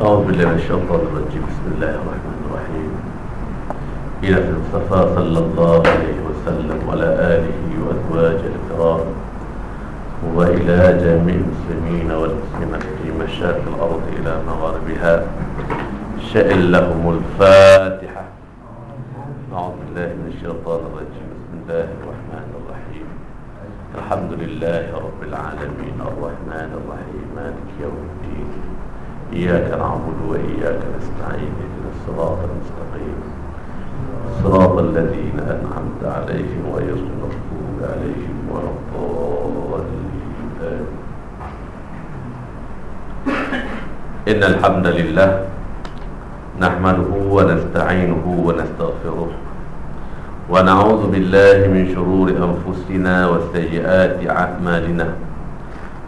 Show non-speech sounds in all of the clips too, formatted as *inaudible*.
أعوذ بالله من الشيطان الرجيم. بسم الله الرحمن الرحيم. إلى المصطفى صلى الله عليه وسلم وعلى آله وأزواجه الكرام وإلى جميع المسلمين والمسلمات في مشارق الأرض إلى مغاربها. شئن لهم الفاتحة. أعوذ بالله من الشيطان الرجيم. بسم الله الرحمن الرحيم. الحمد لله رب العالمين. الرحمن الرحيم. مالك يوم إياك نعبد وإياك نستعين اهدنا الصراط المستقيم. صراط الذين أنعمت عليهم غير المغضوب عليهم ولا الضالين. إن الحمد لله نحمده ونستعينه ونستغفره ونعوذ بالله من شرور أنفسنا وسيئات أعمالنا.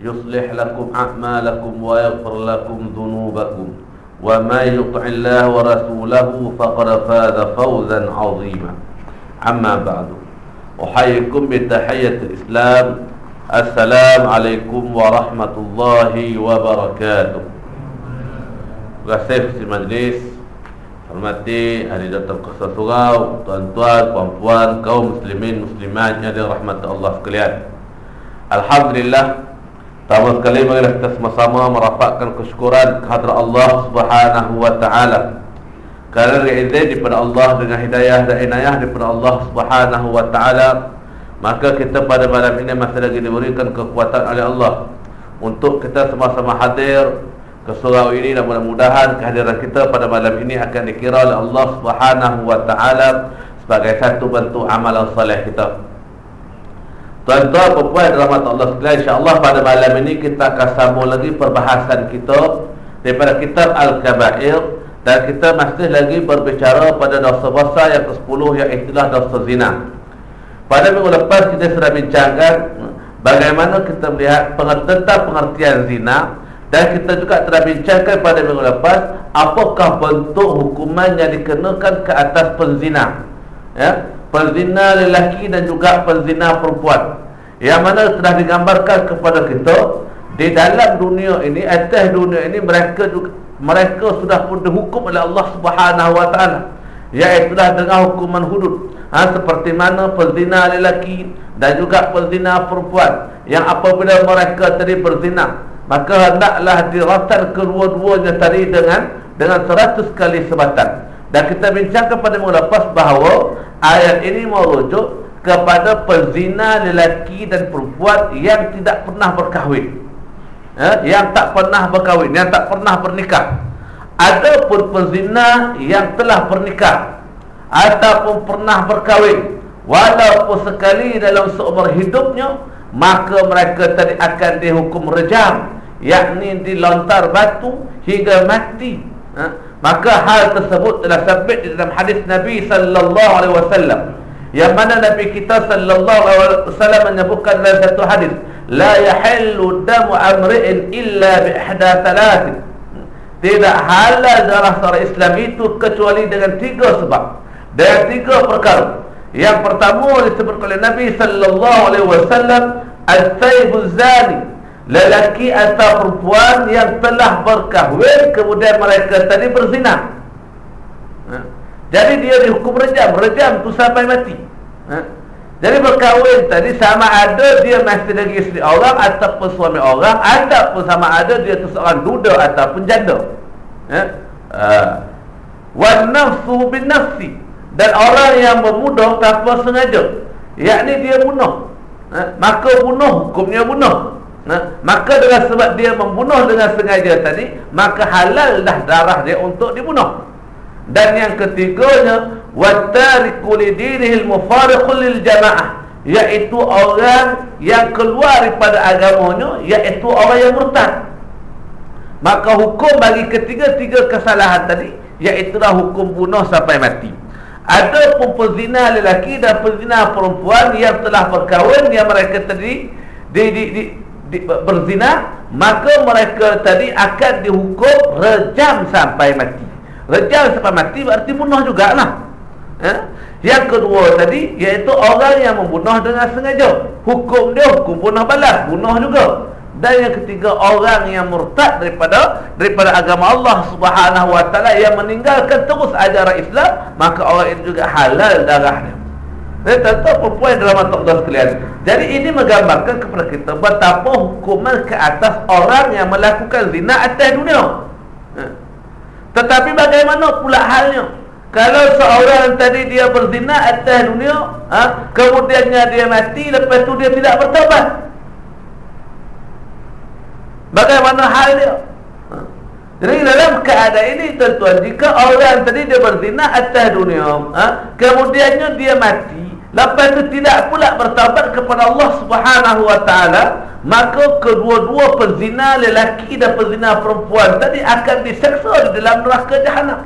يصلح لكم أعمالكم ويغفر لكم ذنوبكم وما يطع الله ورسوله فقد فاز فوزا عظيما أما بعد أحييكم بتحية الإسلام السلام عليكم ورحمة الله وبركاته si majlis Hormati ahli datang ke surau Tuan-tuan, puan-puan, kaum muslimin, muslimat Yang dirahmati Allah sekalian Alhamdulillah Pertama sekali marilah kita sama-sama merapatkan kesyukuran kehadrat Allah Subhanahu wa taala. Kerana izin daripada Allah dengan hidayah dan inayah daripada Allah Subhanahu wa taala, maka kita pada malam ini masih lagi diberikan kekuatan oleh Allah untuk kita sama-sama hadir ke surau ini dan mudah-mudahan kehadiran kita pada malam ini akan dikira oleh Allah Subhanahu wa taala sebagai satu bentuk amalan soleh kita. Tuan-tuan, perempuan rahmat Allah sekalian InsyaAllah pada malam ini kita akan sambung lagi perbahasan kita Daripada kitab Al-Kabair Dan kita masih lagi berbicara pada dosa besar yang ke-10 Yang itulah dosa zina. Pada minggu lepas kita sudah bincangkan Bagaimana kita melihat tentang pengertian zina Dan kita juga telah bincangkan pada minggu lepas Apakah bentuk hukuman yang dikenakan ke atas penzina Ya Penzina lelaki dan juga penzina perempuan. Yang mana telah digambarkan kepada kita Di dalam dunia ini Atas dunia ini mereka juga Mereka sudah pun dihukum oleh Allah subhanahu wa ta'ala. Iaitulah dengan hukuman hudud. Ha, Seperti mana penzina lelaki Dan juga penzina perempuan Yang apabila mereka tadi berzina Maka hendaklah diratan kedua-duanya tadi dengan Dengan seratus kali sebatan dan kita bincangkan pada mula lepas bahawa ayat ini merujuk kepada pezina lelaki dan perempuan yang tidak pernah berkahwin. Ya, yang tak pernah berkahwin, yang tak pernah bernikah. Adapun pezina yang telah bernikah ataupun pernah berkahwin walaupun sekali dalam seumur hidupnya maka mereka tadi akan dihukum rejam yakni dilontar batu hingga mati. Ha? Maka hal tersebut telah sabit di dalam hadis Nabi sallallahu alaihi wasallam. Yang mana Nabi kita sallallahu alaihi wasallam menyebutkan dalam satu hadis, la yahillu damu amri'in illa bi ihda thalath. Tidak halal darah seorang Islam itu kecuali dengan tiga sebab. Dengan tiga perkara. Yang pertama disebut oleh Nabi sallallahu alaihi wasallam al-sayyibuz zani lelaki atau perempuan yang telah berkahwin kemudian mereka tadi berzina. Ha? Jadi dia dihukum rejam, rejam tu sampai mati. Ha? Jadi berkahwin tadi sama ada dia masih lagi isteri orang ataupun suami orang, ataupun sama ada dia seorang duda ataupun janda. Ha? Wan nafsu bin nafsi dan orang yang membunuh tanpa sengaja yakni dia bunuh maka bunuh hukumnya bunuh ha? maka dengan sebab dia membunuh dengan sengaja tadi maka halal dah darah dia untuk dibunuh. Dan yang ketiganya wattariku lidinihi lil jamaah iaitu orang yang keluar daripada agamanya iaitu orang yang murtad. Maka hukum bagi ketiga-tiga kesalahan tadi iaitu hukum bunuh sampai mati. Ada pun pezina lelaki dan pezina perempuan yang telah berkahwin yang mereka tadi di, di, di, di, berzina maka mereka tadi akan dihukum rejam sampai mati. Rejam sampai mati berarti bunuh jugalah. Eh? yang kedua tadi iaitu orang yang membunuh dengan sengaja. Hukum dia hukum bunuh balas bunuh juga. Dan yang ketiga orang yang murtad daripada daripada agama Allah Subhanahu wa taala yang meninggalkan terus ajaran Islam maka orang itu juga halal darahnya saya tentu poin dalam mata sekalian jadi ini menggambarkan kepada kita betapa hukuman ke atas orang yang melakukan zina atas dunia ha. tetapi bagaimana pula halnya kalau seorang tadi dia berzina atas dunia ha, kemudiannya dia mati lepas tu dia tidak bertobat Bagaimana hal dia? Ha. Jadi dalam keadaan ini tuan-tuan Jika orang tadi dia berzina atas dunia ha? Kemudiannya dia mati Lepas itu tidak pula bertabat kepada Allah subhanahu wa ta'ala Maka kedua-dua pezina lelaki dan pezina perempuan tadi akan diseksa di dalam neraka jahanam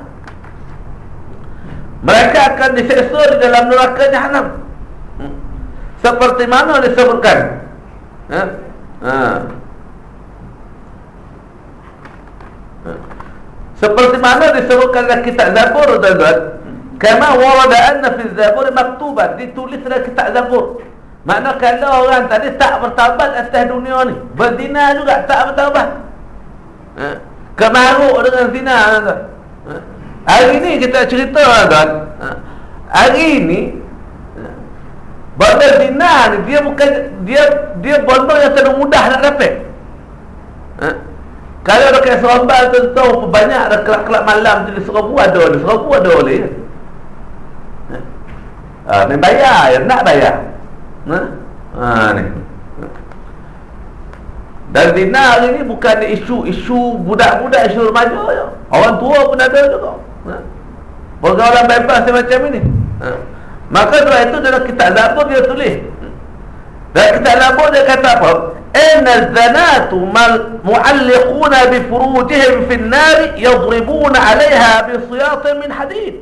Mereka akan diseksa di dalam neraka jahanam hmm. Seperti mana disebutkan Ha? Ha. Seperti mana disebutkan dalam kitab Zabur tuan-tuan. Kama warada anna fi Zabur maktuban ditulis dalam kitab Zabur. Makna kalau orang tadi tak bertaubat atas dunia ni, berzina juga tak bertaubat. Ha? Kemaruk dengan zina. Ha? Hari ni kita cerita tuan. Ha? Hari ni ha? Benda zina ni dia bukan dia dia benda yang terlalu mudah nak dapat. Ha? Kalau ada kaya serabal tu tahu banyak ada kelak-kelak malam tu serbu ada ni, serbu ada boleh ha, ni bayar ya nak bayar ha? ha ni dan dinar ini bukan isu-isu budak-budak isu remaja ya. orang tua pun ada juga ha? pergaulan bebas macam ini ha? maka dua itu dalam kitab zabur dia tulis dan kita Zabur dia kata apa? Inna zanatu mal mu'alliquna bi furujihim fi an-nar yadribuna 'alayha bi siyatin min hadid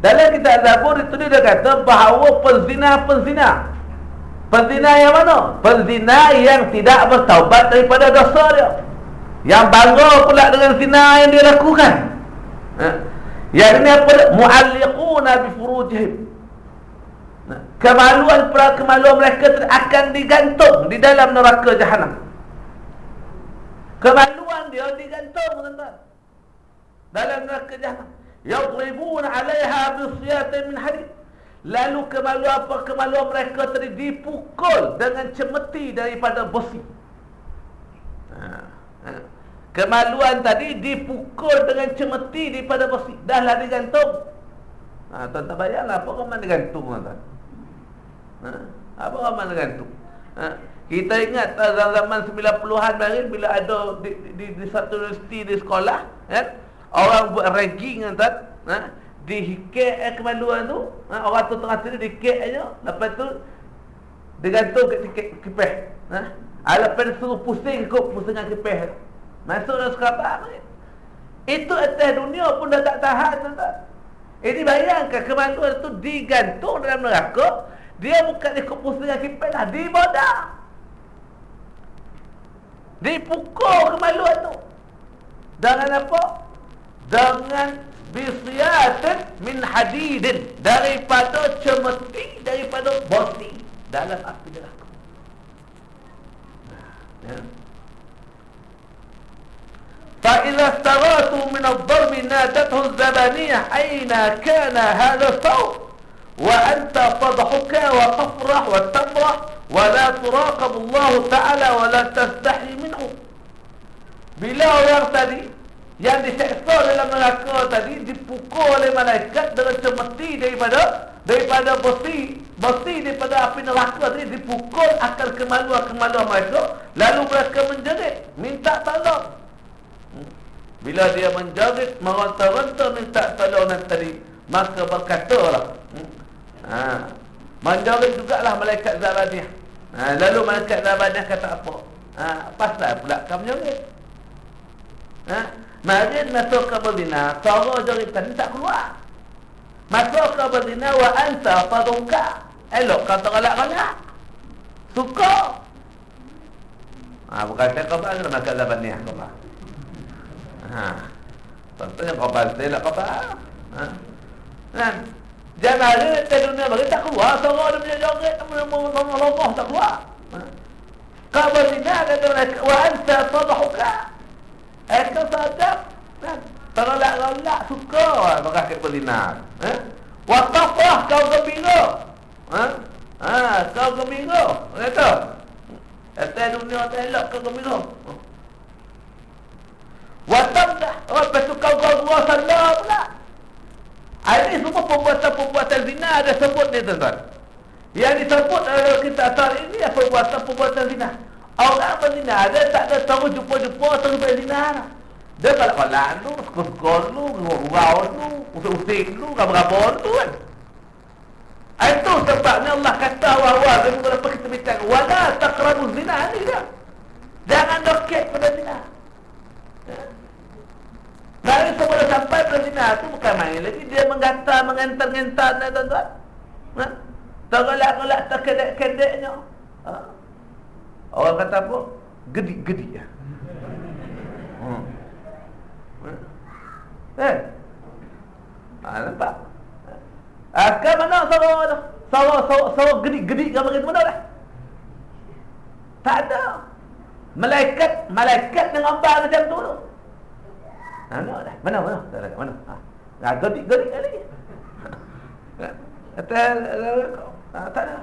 dalam kitab Zabur itu dia kata bahawa penzina-penzina Penzina yang mana? Penzina yang tidak bertaubat daripada dosa dia Yang bangga pula dengan zina yang dia lakukan Yang ini apa? Mu'alliquna bifurujihim Kemaluan pra kemaluan mereka akan digantung di dalam neraka jahanam. Kemaluan dia digantung tuan-tuan. Dalam neraka jahanam. Yadribun 'alaiha bisyatin min hadid. Lalu kemaluan apa kemaluan mereka tadi dipukul dengan cemeti daripada besi. Ha, ha. Kemaluan tadi dipukul dengan cemeti daripada besi. Dahlah digantung. Ha, tuan-tuan bayanglah apa kau digantung tuan-tuan. Ha? Apa ramai dengan tu? Ha? Kita ingat zaman 90-an baru bila ada di, di, di satu universiti di sekolah, kan? Orang buat ranking kan tak? Ha? Di hikek eh, kemaluan tu, ha? orang tu tengah tidur di hikek aja, lepas tu digantung ke hikek kipeh. Ha? Ah, lepas tu suruh pusing ikut pusingan kipeh. Masuk dalam sekolah ni. Itu atas dunia pun dah tak tahan tak? Ini bayangkan kemaluan tu digantung dalam neraka dia bukan ikut pusing kipen lah Dibodah Dipukul kemaluan tu Dengan apa? Dengan Bisyatin min hadidin. Daripada cemeti Daripada bosi Dalam api neraka ya. فإذا استغاثوا من الضرب نادته الزبانية أين كان هذا الصوت وأنت تضحك وتفرح وتفرح ولا تراقب الله تعالى ولا تستحي منه orang tadi yang diseksa dalam neraka tadi dipukul oleh malaikat dengan cemeti daripada daripada besi besi daripada api neraka tadi dipukul akan kemaluan-kemaluan mereka lalu mereka menjerit minta tolong hmm. bila dia menjerit meronta-ronta minta tolong tadi maka berkatalah hmm. ha. menjerit jugalah malaikat Zabadiah ha. lalu malaikat Zabadiah kata apa ha. pasal pula kamu menjerit ha. Mari masuk ke berzina Suara jeritan tak keluar. Masuk ke berzina Wa anta faduka Elok kata galak-galak Suka. Ha, Bukan saya khabar Kena makan zaman ni khabar ha. Tentunya khabar Saya nak khabar ha. Kan Jangan ada di dunia bagi tak keluar. Suara dia punya joget Lomah tak keluar. Ha. Kau berzina Wa anta faduka Eka sadap kan? Terlak-lak suka. Maka kita berzina eh? Watafah kau gembira. Ha? Ha, Kau gembira. Kata Atas dunia tak elok kau gembira. Watamdah oh, Lepas tu kau gua salah pula. Ini semua perbuatan-perbuatan zina Ada sebut ni tuan-tuan. Yang disebut uh, kita asal ini Perbuatan-perbuatan zina Orang berzina ada tak ada tahu jumpa-jumpa terus berzina lah. Dia tak kolak tu, skor-skor tu, gurau tu, usik-usik tu, kabar-kabar tu kan. Itu sebabnya Allah kata awal-awal dia mula apa kita bincang. Wala takrabu zina ni dia. Jangan dokek pada zina. Dari sebelum sampai pada zina tu bukan main lagi. Dia menggata, mengentar-ngentar ni tuan-tuan. Ha? Tak terkedek-kedeknya. Ha? Orang kata apa? Gedik-gedik ya. Hmm. Eh. Ha, nampak? Akan mana sawa tu? Sawa sawa sawa gedik-gedik kan bagi mana dah? Tak ada. Malaikat, malaikat dengan gambar macam tu tu. Mana dah? Mana mana? Tak ada. Mana? Ha. Nah, gedik-gedik lagi. *laughs* Kata tak ada.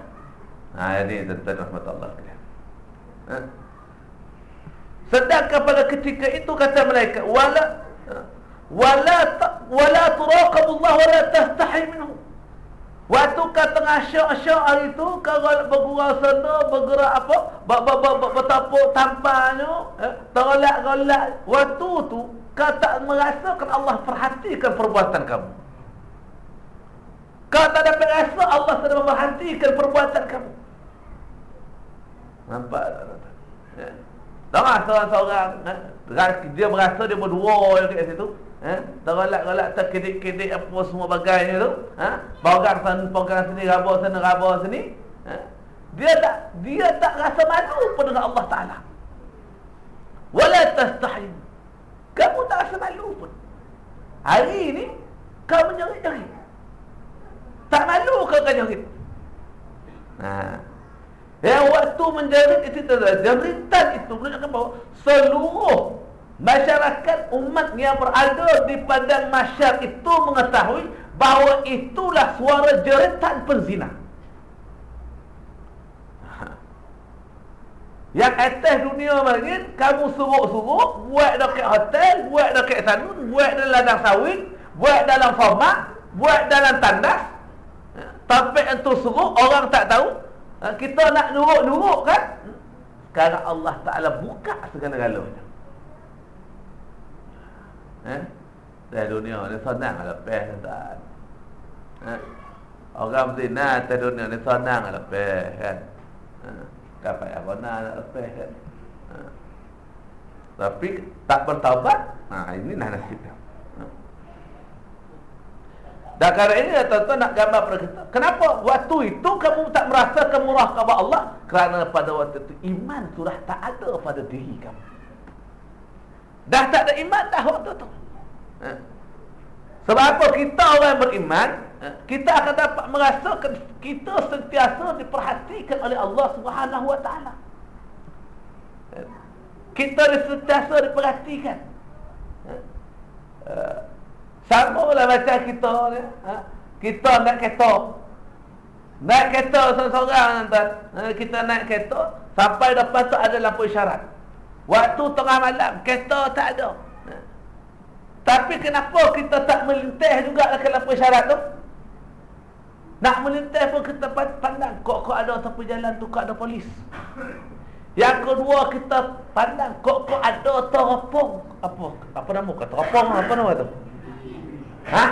Ha, ini tentang rahmat Allah. Ha? Sedangkan pada ketika itu kata mereka wala ha? wala wala turaqabullah wala tastahi minhu. Waktu kata ngasyak-syak hari itu kalau bergurau sana bergerak apa bertapuk tampaknya eh, terlak-gelak waktu tu kata merasakan Allah perhatikan perbuatan kamu. Kau tak dapat rasa Allah sedang memperhatikan perbuatan kamu. Nampak tak tuan-tuan? Ya. Tengah seorang-seorang eh? Dia merasa dia berdua yang kat situ eh? Tergalak-galak terkedik-kedik apa semua bagainya tu eh? Bagang sana, bagang sini, rabah sana, rabah sini eh? Dia tak dia tak rasa malu pun dengan Allah Ta'ala Wala tastahim Kamu tak rasa malu pun Hari ini Kau menjerit-jerit Tak malu kau kan jerit Nah yang waktu menjerit itu adalah jeritan itu menunjukkan bahawa seluruh masyarakat umat yang berada di padang masyar itu mengetahui bahawa itulah suara jeritan penzina. Yang atas dunia makin kamu suruh-suruh buat dekat hotel, buat dekat sanun, buat dalam ladang sawit, buat dalam format, buat dalam tandas. Tapi untuk suruh orang tak tahu ha, Kita nak nurut-nurut kan Sekarang Allah Ta'ala buka segala-galanya eh? Dari dunia ni senang lepas tak eh? Orang berzina di dunia ni senang lepas kan eh? Dapat apa nak lepas kan eh? Tapi tak bertawabat Nah ini nah nasib dia dan kerana ini tuan-tuan nak gambar pada kita. Kenapa? Waktu itu kamu tak merasakan murah kepada Allah? Kerana pada waktu itu iman sudah tak ada pada diri kamu. Dah tak ada iman dah waktu itu. Ha? Sebab apa? Kita orang yang beriman ha? Kita akan dapat merasakan Kita sentiasa diperhatikan oleh Allah Taala. Ha? Kita sentiasa diperhatikan sama lah macam kita ni. Ha? Kita nak kereta. Naik kereta seorang-seorang Ha? Kita naik kereta. Sampai depan tu ada lampu isyarat. Waktu tengah malam, kereta tak ada. Ha? Tapi kenapa kita tak melintas juga ke dalam syarat tu? Nak melintas pun kita pandang kok kok ada tepi jalan tu kok ada polis. Yang kedua kita pandang kok kok ada teropong. Apa? Apa nama kata teropong apa nama tu? Ha?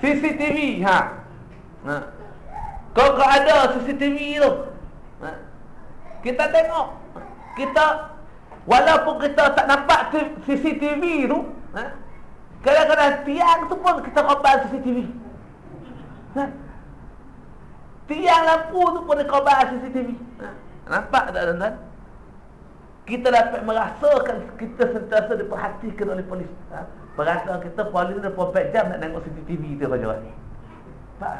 CCTV ha. Ha. Kok kok ada CCTV tu? Ha. Kita tengok. Kita walaupun kita tak nampak CCTV tu, ha? Kadang-kadang tiang tu pun kita kobal CCTV. Ha? Tiang lampu tu pun dikobal CCTV. Ha? Nampak tak tuan-tuan? Kita dapat merasakan kita sentiasa diperhatikan oleh polis. Ha? Perasaan kita polis dah 24 jam nak tengok CCTV tu saja. Ha?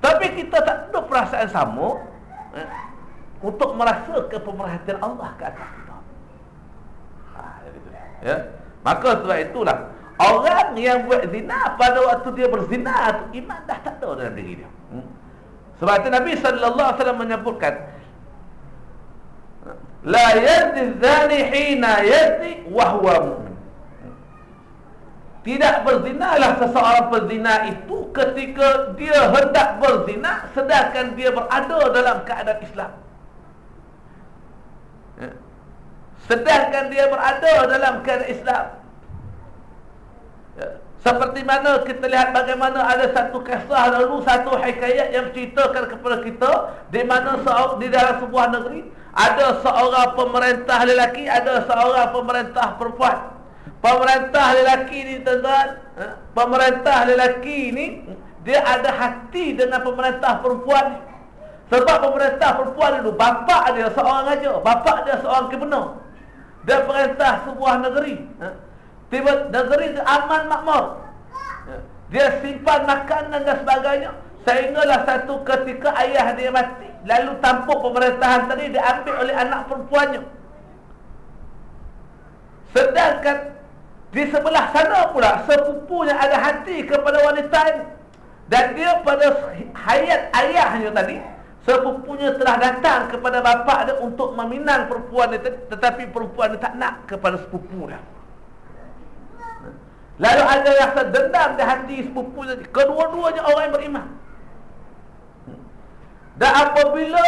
Tapi kita tak ada perasaan sama ha? untuk merasakan pemerhatian Allah ke atas kita. Ha, ya. Maka sebab itulah Orang yang buat zina pada waktu dia berzina tu iman dah tak ada dalam diri dia. Hmm? Sebab itu Nabi sallallahu alaihi wasallam menyebutkan la yazni zani hina yazni wa huwa. Tidak berzinalah seseorang berzina itu ketika dia hendak berzina sedangkan dia berada dalam keadaan Islam. Ya. Sedangkan dia berada dalam keadaan Islam. Ya. Seperti mana kita lihat bagaimana ada satu kisah lalu satu hikayat yang ceritakan kepada kita di mana di dalam sebuah negeri ada seorang pemerintah lelaki, ada seorang pemerintah perempuan. Pemerintah lelaki ni tuan-tuan, ha? pemerintah lelaki ni dia ada hati dengan pemerintah perempuan ni. Sebab pemerintah perempuan itu bapa dia seorang raja, bapa dia seorang gubernur. Dia perintah sebuah negeri. Ha? Tiba negeri itu aman makmur. Dia simpan makanan dan sebagainya. Sehinggalah satu ketika ayah dia mati. Lalu tampuk pemerintahan tadi diambil oleh anak perempuannya. Sedangkan di sebelah sana pula sepupunya ada hati kepada wanita ini. Dan dia pada hayat ayahnya tadi sepupunya telah datang kepada bapa dia untuk meminang perempuan itu tetapi perempuan itu tak nak kepada sepupu dia. Lalu ada rasa dendam di hati sepupu tadi. Kedua-duanya orang yang beriman. Dan apabila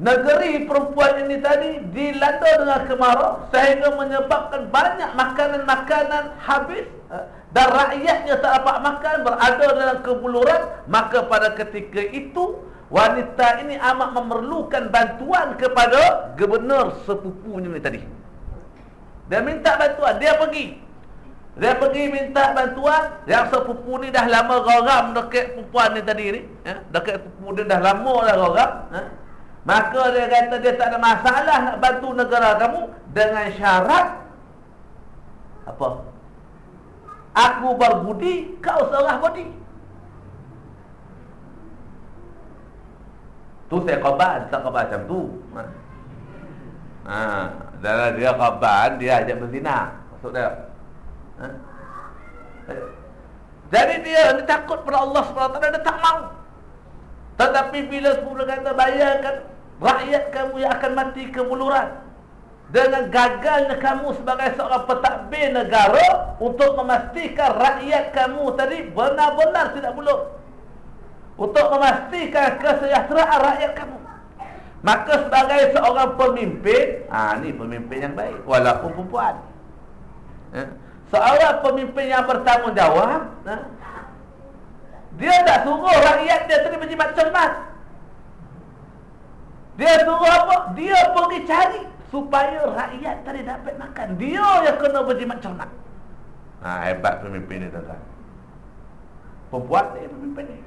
negeri perempuan ini tadi dilanda dengan kemarau sehingga menyebabkan banyak makanan-makanan habis eh, dan rakyatnya tak dapat makan berada dalam kebuluran maka pada ketika itu wanita ini amat memerlukan bantuan kepada gubernur sepupunya ini tadi. Dia minta bantuan, dia pergi dia pergi minta bantuan Yang sepupu ni dah lama geram dekat perempuan ni tadi ni ya? Dekat dia dah lama dah geram ya? Maka dia kata dia tak ada masalah nak bantu negara kamu Dengan syarat Apa? Aku berbudi, kau seorang budi Tu saya khabar, tak khabar macam tu ha. ha. Dia khabar, dia ajak berzina Maksud dia Ha? Jadi dia ni takut pada Allah SWT Dia tak mau Tetapi bila sepuluh kata bayangkan Rakyat kamu yang akan mati kemuluran Dengan gagalnya kamu sebagai seorang pentadbir negara Untuk memastikan rakyat kamu tadi Benar-benar tidak bulur Untuk memastikan kesejahteraan rakyat kamu Maka sebagai seorang pemimpin ah ni pemimpin yang baik Walaupun perempuan eh? Seorang pemimpin yang bertanggungjawab ha? Dia tak suruh rakyat dia tadi berjimat cermat Dia suruh apa? Dia pergi cari Supaya rakyat tadi dapat makan Dia yang kena berjimat cermat ha, Hebat pemimpin ni tuan-tuan Perempuan ni pemimpin ni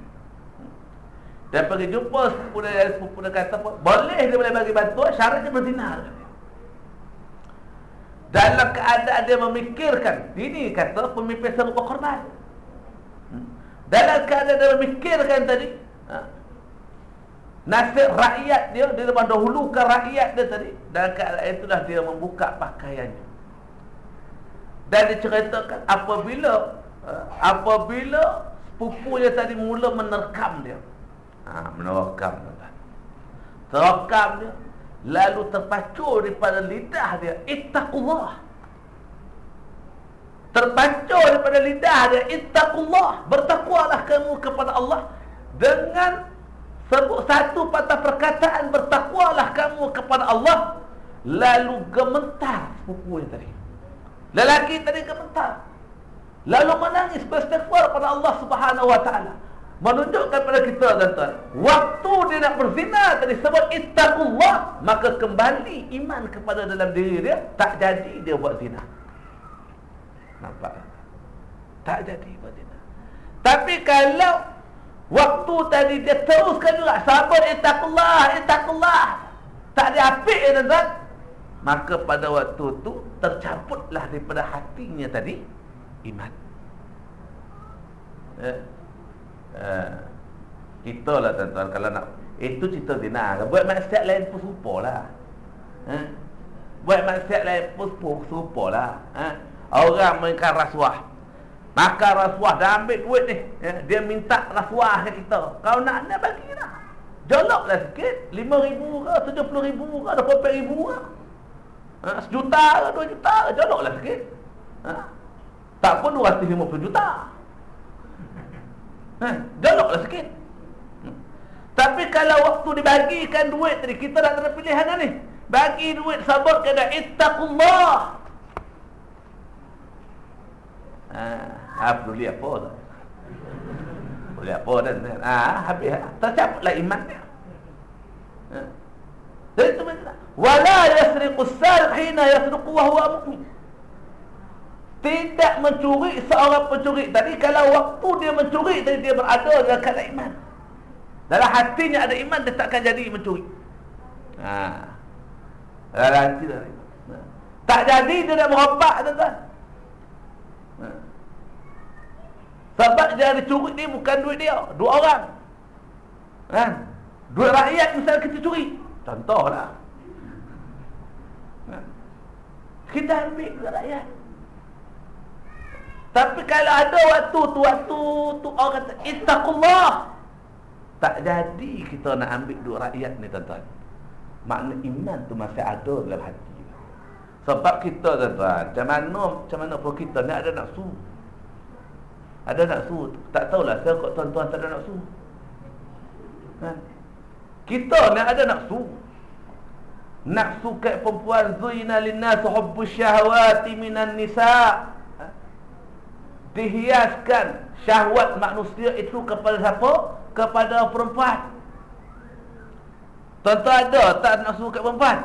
Dia pergi jumpa sepupu dia, sepupu dia kata apa? Boleh dia boleh bagi bantuan Syaratnya berdinar dalam keadaan dia memikirkan ini kata pemimpin serupa korban. Dalam keadaan dia memikirkan tadi. Ha, nasib rakyat dia dia mendahulukan rakyat dia tadi dalam keadaan itulah dia membuka pakaiannya. Dan diceritakan apabila ha, apabila sepupunya tadi mula menerkam dia. Ha, menerkam terekam dia lalu terpacu daripada lidah dia ittaqullah terpancur daripada lidah dia ittaqullah bertakwalah kamu kepada Allah. Dengan sebut satu patah perkataan bertakwalah kamu kepada Allah lalu gemetar yang tadi. Lelaki tadi gemetar. Lalu menangis beristighfar pada Allah Subhanahu wa taala. Menunjukkan pada kita tuan-tuan waktu dia nak berzina tadi sebut ittaqullah maka kembali iman kepada dalam diri dia tak jadi dia buat zina Nampak? Tak jadi batina. Tapi kalau waktu tadi dia teruskan juga sabar itaqullah itaqullah tak ada apik ya tuan maka pada waktu tu tercabutlah daripada hatinya tadi iman. Eh, eh, kita lah tuan-tuan kalau nak itu cerita zina. Buat maksiat lain pun serupa lah. Eh, buat maksiat lain pun serupa lah. Eh, Orang makan rasuah Makan rasuah Dah ambil duit ni ya, Dia minta rasuah ke kita Kau nak nak bagi lah Jolok lah sikit Lima ribu ke Tujuh puluh ribu ke Dua puluh ribu ke ha, Sejuta ke Dua juta ke Jolok lah sikit ha? Tak pun dua ratus lima puluh juta ha? Jolok lah sikit. Tapi kalau waktu dibagikan duit tadi Kita nak ada pilihan ni Bagi duit sabar kena Ittaqullah Ha, peduli apa tu? Peduli apa dan ha, habis tercaputlah iman dia. Ha. Jadi itu mana? Wala yasriqu as-sariq hina yasriqu wa huwa mu'min. Tidak mencuri seorang pencuri tadi kalau waktu dia mencuri tadi dia berada dalam keadaan iman. Dalam hatinya ada iman dia takkan jadi mencuri. Ha. Dalam hati dia. Ha. Tak jadi dia nak merompak tuan-tuan. Sebab dia ada curi ni bukan duit dia Dua orang. Kan? Duit rakyat misalnya kita curi. Contohlah. Kan? Kita ambil duit rakyat. Tapi kalau ada waktu tu Waktu tu orang kata Ittaqullah Tak jadi kita nak ambil duit rakyat ni tuan-tuan. Makna iman tu masih ada dalam hati. Sebab kita tuan-tuan Macam mana, macam mana pun kita ni ada nak suruh ada nafsu Tak tahulah saya kok tuan-tuan tak ada nafsu ha? Kita ni ada nafsu Nafsu kat perempuan Zuyna linnas hubbus syahwati minan nisa ha? Dihiaskan syahwat manusia itu kepada siapa? Kepada perempuan Tuan-tuan ada tak nafsu kat perempuan?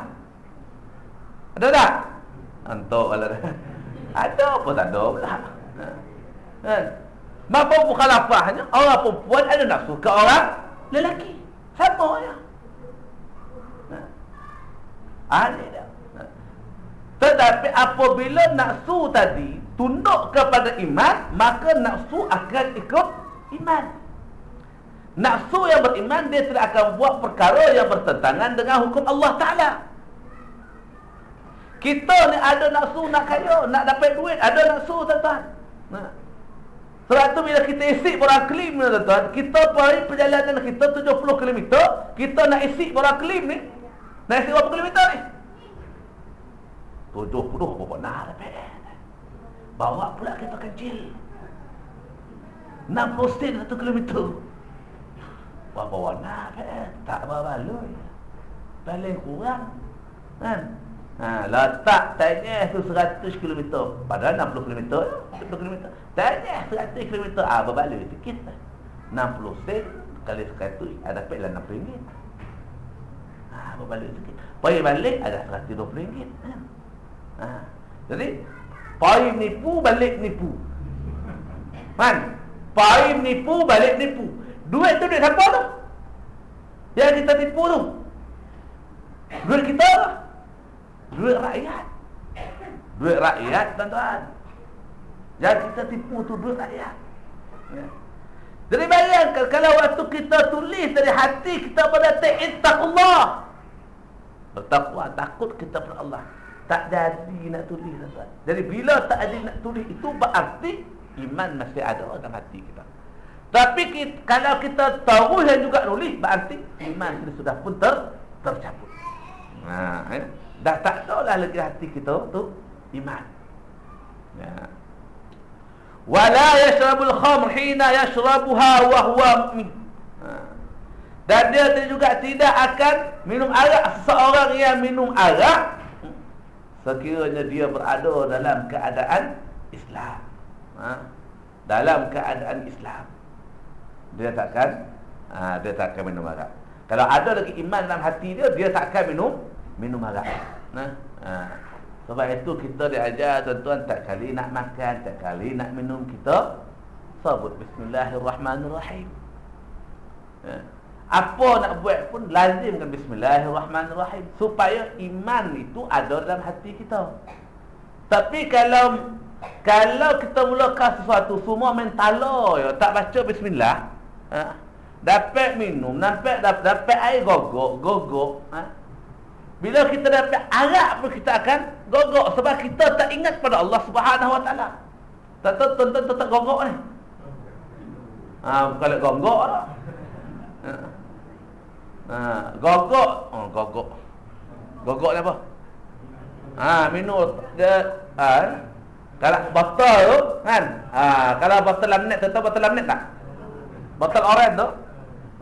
Ada tak? Antuk kalau *laughs* ada Ada apa tak ada pula ha? Maka mukhalafahnya orang perempuan ada nafsu ke orang lelaki. Sama ya. Ada dah. Tetapi apabila nafsu tadi tunduk kepada iman, maka nafsu akan ikut iman. Nafsu yang beriman dia tidak akan buat perkara yang bertentangan dengan hukum Allah Taala. Kita ni ada nafsu nak kaya, nak dapat duit, ada nafsu tuan-tuan. Nah. Sebab tu bila kita isi borak klim ni tuan-tuan, kita pergi perjalanan kita 70 km, kita nak isi borak klim ni. Nak isi berapa kilometer ni? 70 berapa nak dapat. Bawa pula kereta kecil. 60 sen 1 km. Berapa warna dapat? Tak berbaloi. Paling kurang. Kan? Ha, letak tanya tu 100 km. Padahal 60 km. 60 km. Tanya 100 km. Ah, berbaloi sikit. 60 sen kali 100 ada dapat lah 60 ringgit. Ha, berbaloi sikit. Pergi balik ada 120 ringgit. Ha. ha. Jadi, pergi nipu, balik nipu. Man, pergi nipu, balik nipu. Duit tu duit siapa tu? Yang kita tipu tu. Duit kita lah. Duit rakyat Duit rakyat tuan-tuan Yang kita tipu tu duit rakyat ya. Jadi bayangkan Kalau waktu kita tulis dari hati kita berdatik Allah Bertakwa takut kita pada Allah Tak jadi nak tulis tuan-tuan Jadi bila tak jadi nak tulis itu berarti Iman masih ada dalam hati kita Tapi kita, kalau kita tahu yang juga tulis Berarti iman kita sudah pun ter, tercabut Nah, ya. Dah tak tahu lah lagi hati kita tu iman. Ya. Wala yashrabul khamr hina yashrabuha wa huwa ha. dan dia juga tidak akan minum arak seseorang yang minum arak sekiranya dia berada dalam keadaan Islam ha. dalam keadaan Islam dia takkan ha, dia takkan minum arak kalau ada lagi iman dalam hati dia dia takkan minum minum arak ha. ha. Sebab itu kita diajar tuan-tuan tak kali nak makan, tak kali nak minum kita sebut bismillahirrahmanirrahim. Ya. Apa nak buat pun lazimkan bismillahirrahmanirrahim supaya iman itu ada dalam hati kita. Tapi kalau kalau kita mulakan sesuatu semua mentalo ya, tak baca bismillah, ha, dapat minum, dapat dapat, dapat air gogok, gogok, ha, bila kita dapat arak pun kita akan gogok sebab kita tak ingat pada Allah Subhanahu Wa Taala. Tak tak tak tak, tak gogok ni. Ha, kalau gogok lah. Ha. ha. gogok, oh gogok. Gogok ni apa? Ha, minum dia ha, kalau botol tu kan. Ha, kalau botol laminat tu tahu botol laminat tak? Botol oren tu.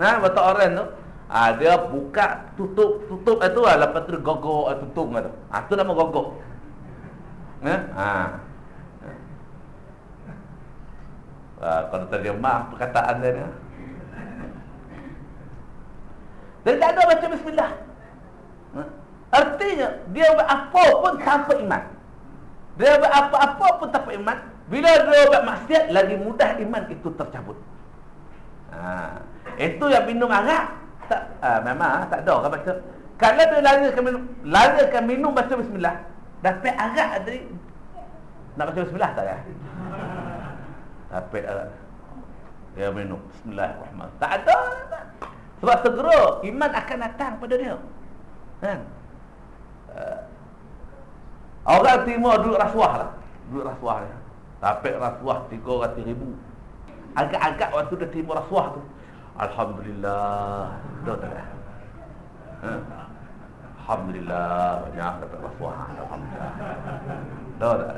Ha, botol oren tu. Ha, dia buka tutup tutup itu lah lepas tu gogok ah, tutup tu. Ah tu nama gogok. Ya? Ha. Ah kalau terjemah perkataan dia ni. Dia tak ada baca bismillah. Ha? Artinya dia buat apa pun tanpa iman. Dia buat apa-apa pun tanpa iman. Bila dia buat maksiat lagi mudah iman itu tercabut. Ha. Itu yang minum arak tak uh, memang uh, tak ada orang baca. Kalau dia larikan minum larikan minum baca bismillah. Dapat arak tadi. Nak baca bismillah tak ya? Dapat arak. Dia minum. Bismillahirrahmanirrahim. Tak ada sebab segera iman akan datang pada dia. Kan? Uh, orang timur duit rasuah lah. Duit rasuah dia dapat rasuah 300 ribu. Agak-agak waktu dia timur rasuah tu Alhamdulillah Tahu tak ha? Alhamdulillah Banyak dapat rasuah Alhamdulillah Tahu tak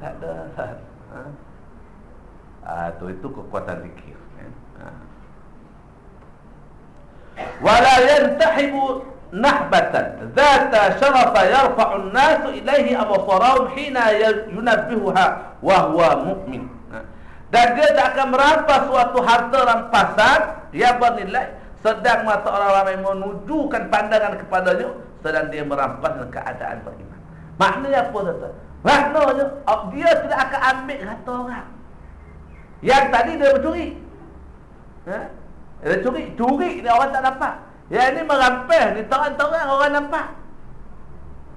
Tak ada ha? Ah, tu itu kekuatan zikir ya. ha. Wala yantahibu nahbatan Zata syarafa yarfa'un nasu ilaihi abasarahum Hina yunabbihuha Wahuwa mu'min dan dia tak akan merampas suatu harta rampasan yang bernilai sedang mata orang ramai menunjukkan pandangan kepadanya sedang dia merampas keadaan beriman. Maknanya apa tuan Maknanya oh, dia tidak akan ambil harta orang. Yang tadi dia mencuri. Ha? Dia curi, curi ni orang tak dapat. Yang ini merampas ni torang-torang orang nampak.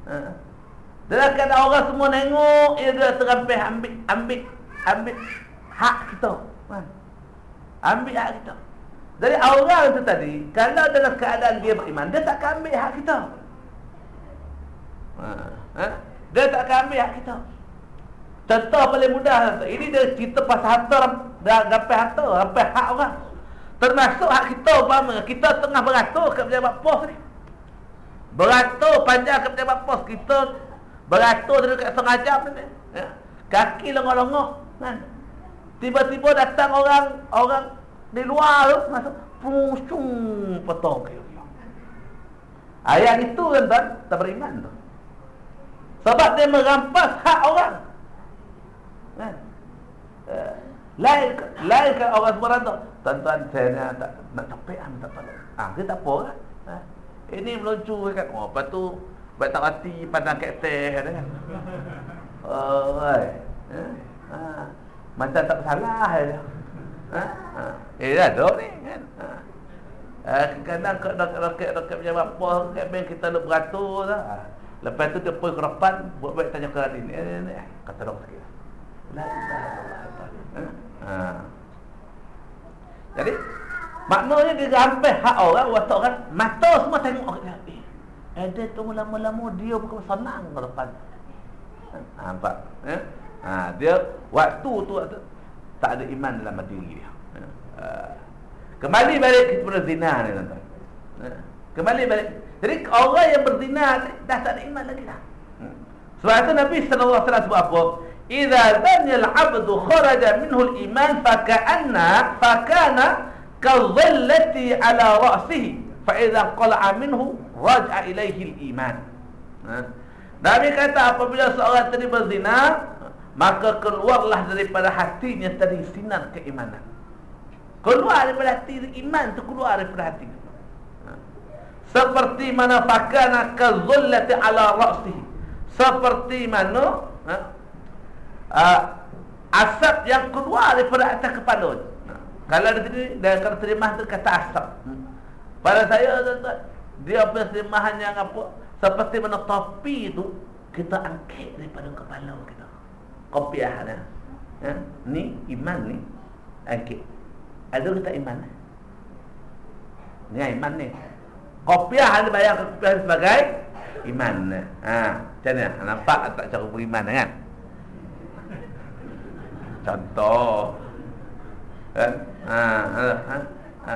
Ha? Dalam keadaan orang semua tengok, dia terampas ambil, ambil, ambil hak kita. Kan? Ambil hak kita. Jadi orang itu tadi, kalau dalam keadaan dia beriman, dia tak akan ambil hak kita. Ha? ha? Dia tak akan ambil hak kita. Contoh paling mudah. Ini dia cerita pasal harta, dah dapat harta, dapat hak orang. Termasuk hak kita, umpama kita tengah beratur ke pejabat pos ni. Beratur panjang ke pejabat pos. Kita beratur dekat setengah jam ni. Ya? Kaki lengah-lengah. Kan? Tiba-tiba datang orang orang di luar tu masuk pusung potong ke dia. Ayat itu kan tuan tak beriman tu. Sebab dia merampas hak orang. Kan? Eh, lain lain kan orang semua tu. Tuan-tuan saya tak nak capek ah tak apa. Ah dia tak apa kan. Eh, ini meluncur kan. Oh, lepas tu baik tak hati pandang kat teh kan. *laughs* Oh. Eh, ah. Macam tak salah je. Ha? ha? Eh, dah dok ni kan. Ha. Eh, kadang kat roket roket macam apa kat bank kita nak beratur dah. Ha. Lepas tu dia pergi ke depan buat baik tanya ke Radin. Eh, ni, eh, kata dok sikit. La ha? ha. Jadi maknanya dia sampai hak orang waktu orang mata semua tengok orang dia. Eh, dia tunggu lama-lama dia bukan senang ke depan. Ha, nampak? Eh? Ha, dia waktu tu tak ada iman dalam diri dia. Ha. Kembali balik kepada zina ni tuan-tuan. Ha. Kembali balik. Jadi orang yang berzina dah tak ada iman lagi dah. Ha. Sebab itu Nabi wasallam sebut apa? dhanna al-'abdu kharaja minhu al-iman fa ka'anna fa kana kadhallati 'ala ra'sihi fa idza qala'a minhu raja'a ilayhi al-iman ha? Nabi kata apabila seorang tadi berzina maka keluarlah daripada hatinya tadi sinar keimanan keluar daripada hati iman tu keluar daripada hati ha? seperti mana fakana kazullati ala ra'sihi seperti mana ha? uh, asap yang keluar daripada atas kepala ha? kalau di sini kalau terima tu kata asap hmm. pada saya tuan-tuan dia terjemahan yang apa seperti mana topi tu kita angkat daripada kepala kita dah ha? ni iman ni. Angkat ada kita iman ni iman ni. Kopiah ada bayar kopiah sebagai iman ha macam mana? Nampak tak cara beriman kan? Contoh. Kan? Ha ha ha, ha.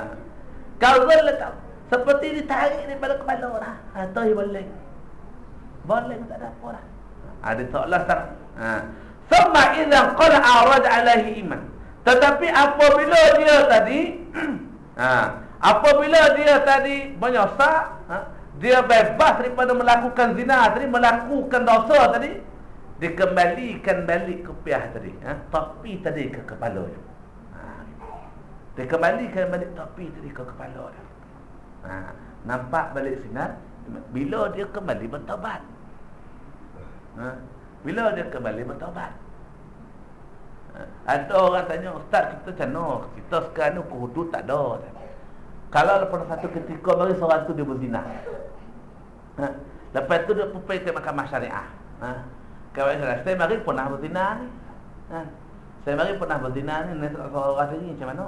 kalau letak seperti ditarik daripada kepala atau ha, boleh. Boleh tak ada apa lah. Ada soalan tak? Ha sama idzan qala arad alaihi iman tetapi apabila dia tadi *clears throat* ha, apabila dia tadi menyosak, ha, dia bebas daripada melakukan zina tadi, melakukan dosa tadi, dikembalikan balik ke piah tadi, ha, topi tadi ke kepala dia. Ha, dikembalikan balik topi tadi ke kepala dia. Ha, nampak balik sinar bila dia kembali bertobat. Ha, bila dia kembali bertobat. Ada orang tanya Ustaz kita macam mana Kita sekarang ni hudud tak ada Kalau lepas satu ketika Mari seorang tu dia berzina ha? Lepas tu dia pergi ke mahkamah syariah ha? Kawan saya Saya mari pernah berzina ni ha? Saya mari pernah berzina ni Nanti tak seorang sini macam mana?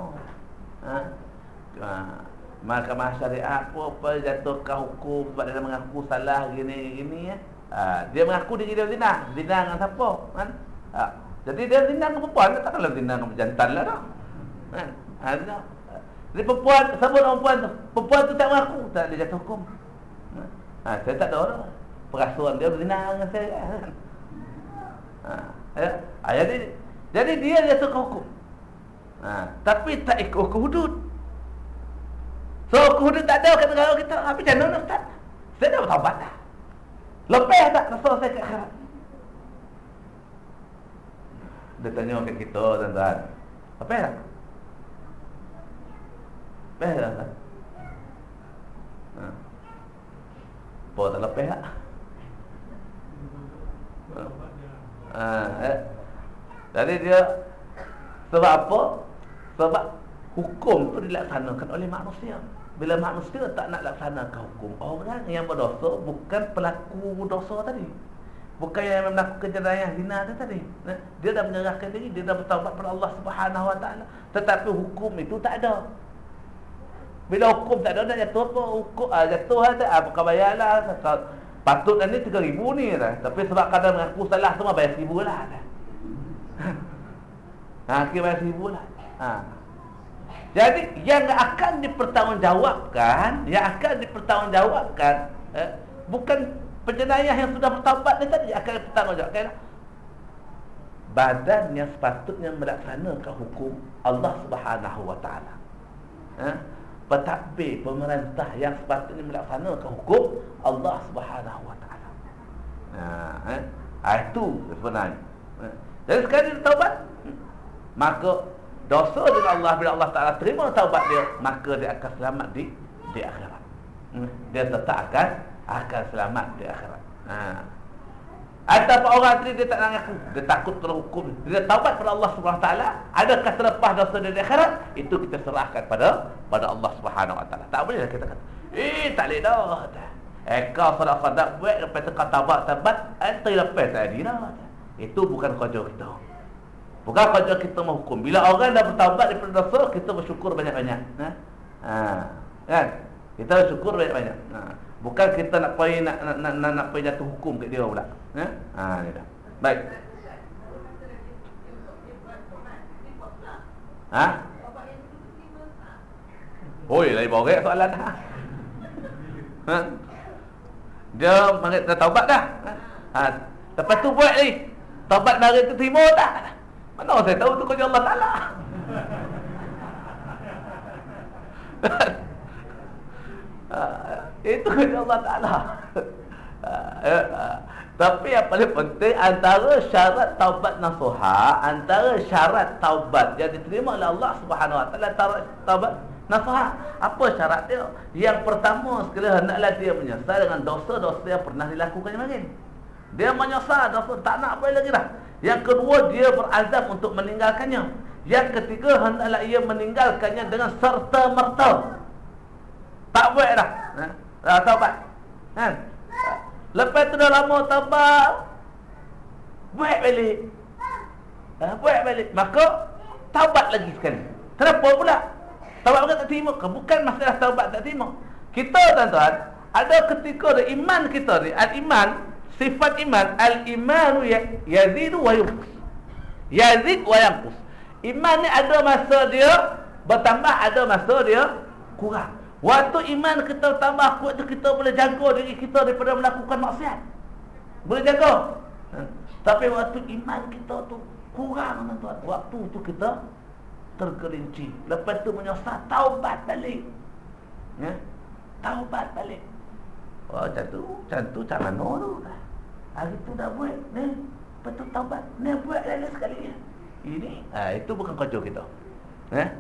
Mahkamah syariah apa-apa Jatuhkan hukum Sebab dia mengaku salah Gini-gini ya. Ha? Dia mengaku dia jadi berzina Zina dengan siapa ha? Ha? Jadi dia zina dengan perempuan Takkanlah zina dengan jantan lah dah kan? Ha, Jadi perempuan Siapa nak perempuan tu Perempuan tu tak mengaku Tak dia jatuh hukum ha, Saya tak ada orang Perasuan dia berzina dengan saya kan? ha, ya? ha, Jadi Jadi dia jatuh ke hukum ha, Tapi tak ikut hukum hudud So hukum hudud tak ada kat negara kita Tapi macam mana Ustaz Saya dah bertawabat dah Lepas tak Rasul saya ke akhirat dia tanya kat kita tuan-tuan. Apa ya? Apa ya? Ha. Apa tak lepas tak? Ha. Eh. Jadi dia sebab apa? Sebab hukum tu dilaksanakan oleh manusia. Bila manusia tak nak laksanakan hukum, orang yang berdosa bukan pelaku dosa tadi. Bukan yang melakukan jenayah zina tu tadi. Dia dah menyerahkan diri, dia dah bertaubat kepada Allah Subhanahu Wa Taala. Tetapi hukum itu tak ada. Bila hukum tak ada, dah jatuh apa? Hukum ah, jatuh ada, ah, bukan bayarlah. Patut ni 3000 ni dah. Tapi sebab kadang mengaku salah semua bayar 1000 lah. Ha, *laughs* kira bayar 1000 lah. Ha. Jadi yang akan dipertanggungjawabkan, yang akan dipertanggungjawabkan eh, bukan penjenayah yang sudah bertaubat ni tadi akan bertanggungjawab badan yang sepatutnya melaksanakan hukum Allah Subhanahu wa taala ha pentadbir pemerintah yang sepatutnya melaksanakan hukum Allah Subhanahu wa taala ha, ha? ha itu sebenarnya ha? jadi sekali dia taubat maka dosa dengan Allah bila Allah taala terima taubat dia maka dia akan selamat di di akhirat hmm? dia tetap akan akan selamat di akhirat. Ha. Ataupun orang tadi dia tak nak ngaku, dia takut kena hukum. Dia taubat kepada Allah taala, adakah terlepas dosa dia di akhirat? Itu kita serahkan pada pada Allah taala. Tak boleh kita kata, "Eh, tak boleh dah." Kau salah sadak buat lepas tu kau taubat taubat, ente lepas tadi dah. Itu bukan kerja kita. Bukan kerja kita menghukum. Bila orang dah bertaubat daripada dosa, kita bersyukur banyak-banyak. Ha? Ha. Kan? Kita bersyukur banyak-banyak. Ha. Bukan kita nak pergi nak nak nak, nak, nak pergi jatuh hukum kat dia pula. Ha ni dah. Baik. Ha? Oi, lagi borek soalan dah. Ha? Dia dah taubat dah. Ha. Lepas tu buat ni. Taubat mari tu terima tak? Mana saya tahu tu kerja Allah Ta'ala. *laughs* Itu kerja Allah Ta'ala. *laughs* Tapi yang paling penting Antara syarat taubat nasuha Antara syarat taubat Yang diterima oleh Allah Subhanahu Wa Ta'ala Taubat nasuha Apa syarat dia? Yang pertama sekali Hendaklah dia menyesal dengan dosa-dosa Yang pernah dilakukan kemarin. Dia menyesal dosa Tak nak apa lagi dah Yang kedua dia berazam untuk meninggalkannya. Yang ketiga hendaklah ia meninggalkannya Dengan serta-merta. Tak boleh dah. Ha? Taubat. Kan? Lepas tu dah lama tabak Buat balik. Ha, Buat balik. Maka Taubat lagi sekali. Kenapa pula? Taubat bukan tak terima. Ke? Bukan masalah taubat tak terima. Kita tuan-tuan Ada ketika ada iman kita ni. Al-iman Sifat iman Al-imanu ya, yazidu wa yunkus Yazid wa yunkus Iman ni ada masa dia Bertambah ada masa dia Kurang Waktu iman kita tambah kuat tu kita boleh jaga diri kita daripada melakukan maksiat. Boleh jaga. Ha? Tapi waktu iman kita tu kurang tuan. Waktu tu kita tergelincir. Lepas tu menyesal taubat balik. Ya? Taubat balik. Oh, macam tu, macam tu macam mana tu? Hari tu dah buat ni. Tu taubat. Ni buat lagi sekali. Ini, ha, itu bukan kerja kita. Ya?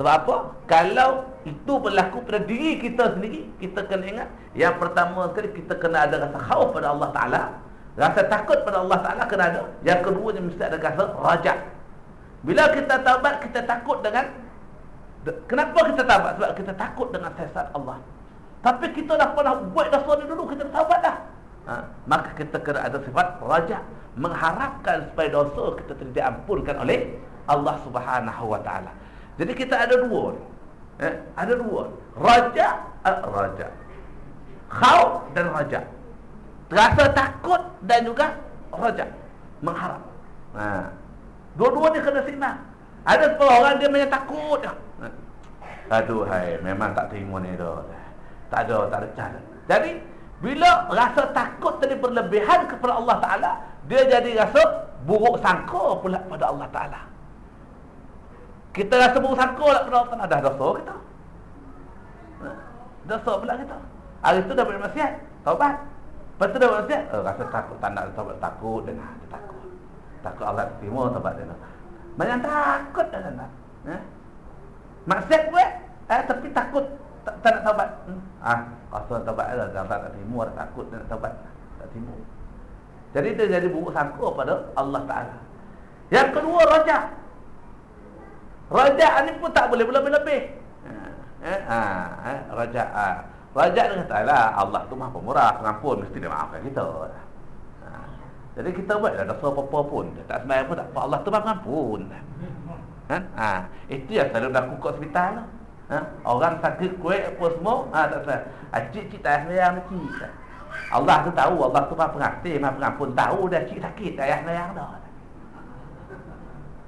Sebab apa? Kalau itu berlaku pada diri kita sendiri, kita kena ingat yang pertama sekali kita kena ada rasa khauf pada Allah Taala, rasa takut pada Allah Taala kena ada. Yang kedua mesti ada rasa rajak. Bila kita taubat, kita takut dengan Kenapa kita taubat? Sebab kita takut dengan sesat Allah. Tapi kita dah pernah buat dosa ni dulu, kita taubat dah. Ha, maka kita kena ada sifat rajak, mengharapkan supaya dosa kita diampunkan oleh Allah Subhanahu wa taala. Jadi kita ada dua eh, Ada dua. Raja uh, Raja. Khauf dan raja. Rasa takut dan juga Raja Mengharap. Ha. Dua-dua ni kena sinar Ada setengah orang dia macam takut. Ha. Aduh hai Memang tak terima ni dah Tak ada Tak ada cara. Jadi Bila rasa takut tadi berlebihan kepada Allah Ta'ala Dia jadi rasa Buruk sangka pula pada Allah Ta'ala. Kita rasa buruk sangka lah pada Allah Ada dosa kita. Ha? Dosa pula kita. Hari tu dah bermaksiat Taubat. Lepas tu dah bermaksiat oh, Rasa takut Tak nak taubat Takut dia nak dia takut. Takut Allah terima taubat dia nak Banyak takut dah nak eh? Maksiat buat eh, Tapi takut Tak, tak nak taubat hmm. Ah, Rasa taubat lah Tak nak terima Tak takut dia nak taubat Tak terima Jadi dia jadi buruk sangka pada Allah Ta'ala Yang kedua rajak Rajak ni pun tak boleh berlebih-lebih. Ha, eh, ha, eh, rajak ha. Dia kata lah Allah tu Maha Pemurah, pengampun mesti dia maafkan kita. Ha. Jadi kita buatlah dosa apa-apa pun, tak sembahyang pun tak apa. Allah tu Maha Pengampun. Ha? ha. Itu yang selalu berlaku kat hospital lah. Ha? Orang sakit kuat apa semua, ha, tak salah. Ha, cik-cik tak sembahyang cik. Allah tu tahu, Allah tu Maha Pengasih, Maha Pengampun tahu dah cik sakit, tak payah sembahyang dah.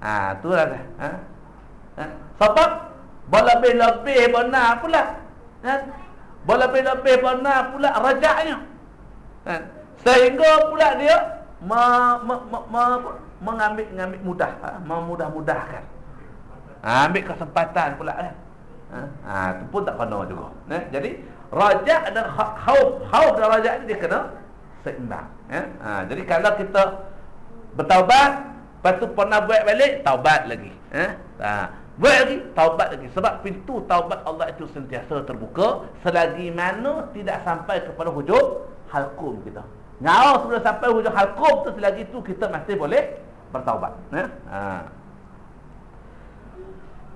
Ha, tu lah. Ha? Ha? Sebab Berlebih-lebih benar pula ha? Berlebih-lebih benar pula Rajaknya ha? Sehingga pula dia me, me, me, me, Mengambil mengambil mudah ha? Memudah-mudahkan ha? Ambil kesempatan pula kan ha? ha? Itu pun tak kena juga ha? Jadi Rajak dan khauf Khauf dan rajak ni dia kena Seimbang ha? Ha? Jadi kalau kita Bertaubat Lepas tu pernah buat balik Taubat lagi ha? Ha? Buat lagi, taubat lagi Sebab pintu taubat Allah itu sentiasa terbuka Selagi mana tidak sampai kepada hujung halkum kita Nyawa sebelum sampai hujung halkum tu Selagi itu kita masih boleh bertaubat ya? ha.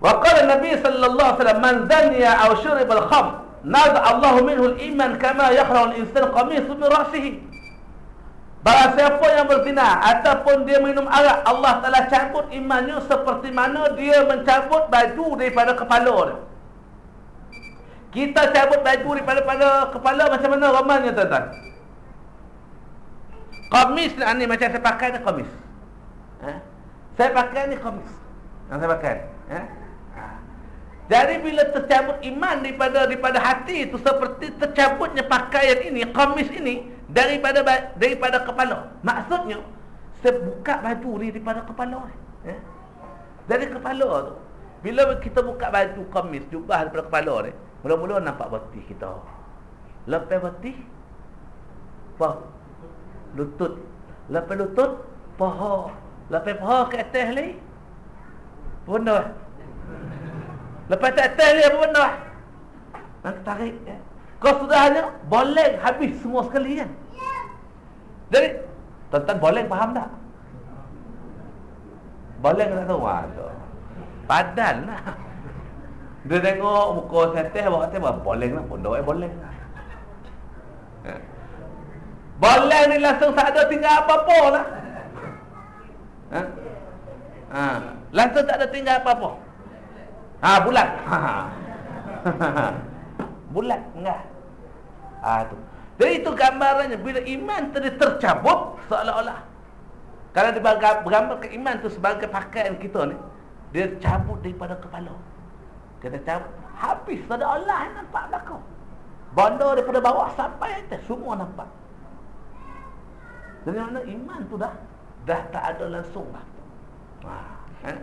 Waqala Nabi sallallahu alaihi wasallam man zaniya aw shuriba al-khamr nada Allah minhu al-iman kama yakhra al-insan qamis min ra'sihi Barang siapa yang berzina ataupun dia minum arak, Allah telah cabut imannya seperti mana dia mencabut baju daripada kepala dia. Kita cabut baju daripada pada kepala macam mana ramanya tuan-tuan? Kamis lah ni macam saya pakai ni kamis. Eh? Saya pakai ni kamis. Yang saya pakai. Eh? Jadi bila tercabut iman daripada daripada hati itu seperti tercabutnya pakaian ini, kamis ini daripada daripada kepala. Maksudnya Saya buka baju ni daripada kepala ni. Ya? Dari kepala tu. Bila kita buka baju kamis, jubah daripada kepala ni, mula-mula nampak betih kita. Lepas betih, apa? Lutut. Lepas lutut, paha. Lepas paha ke atas ni, benda. Lepas atas ni, apa benda? Nak tarik. Ya? Kau sudah hanya boleh habis semua sekali kan? Jadi, tuan-tuan boleh faham tak? Boleh tak tahu? Waduh. Padan lah. Dia tengok muka seteh, bawa seteh, boleh lah. Pondok eh boleh lah. Boleh ni langsung tak ada tinggal apa-apa lah. Ha? Ha. Langsung tak ada tinggal apa-apa. Ha, bulat. Ha. *laughs* bulat enggak. Ha tu. Jadi itu gambarannya bila iman tadi tercabut seolah-olah kalau bergambar ke iman tu sebagai pakaian kita ni dia cabut daripada kepala. Kita cabut habis yang nampak belakang. Bandar daripada bawah sampai atas semua nampak. Jadi mana iman tu dah dah tak ada langsung dah. Ha, eh?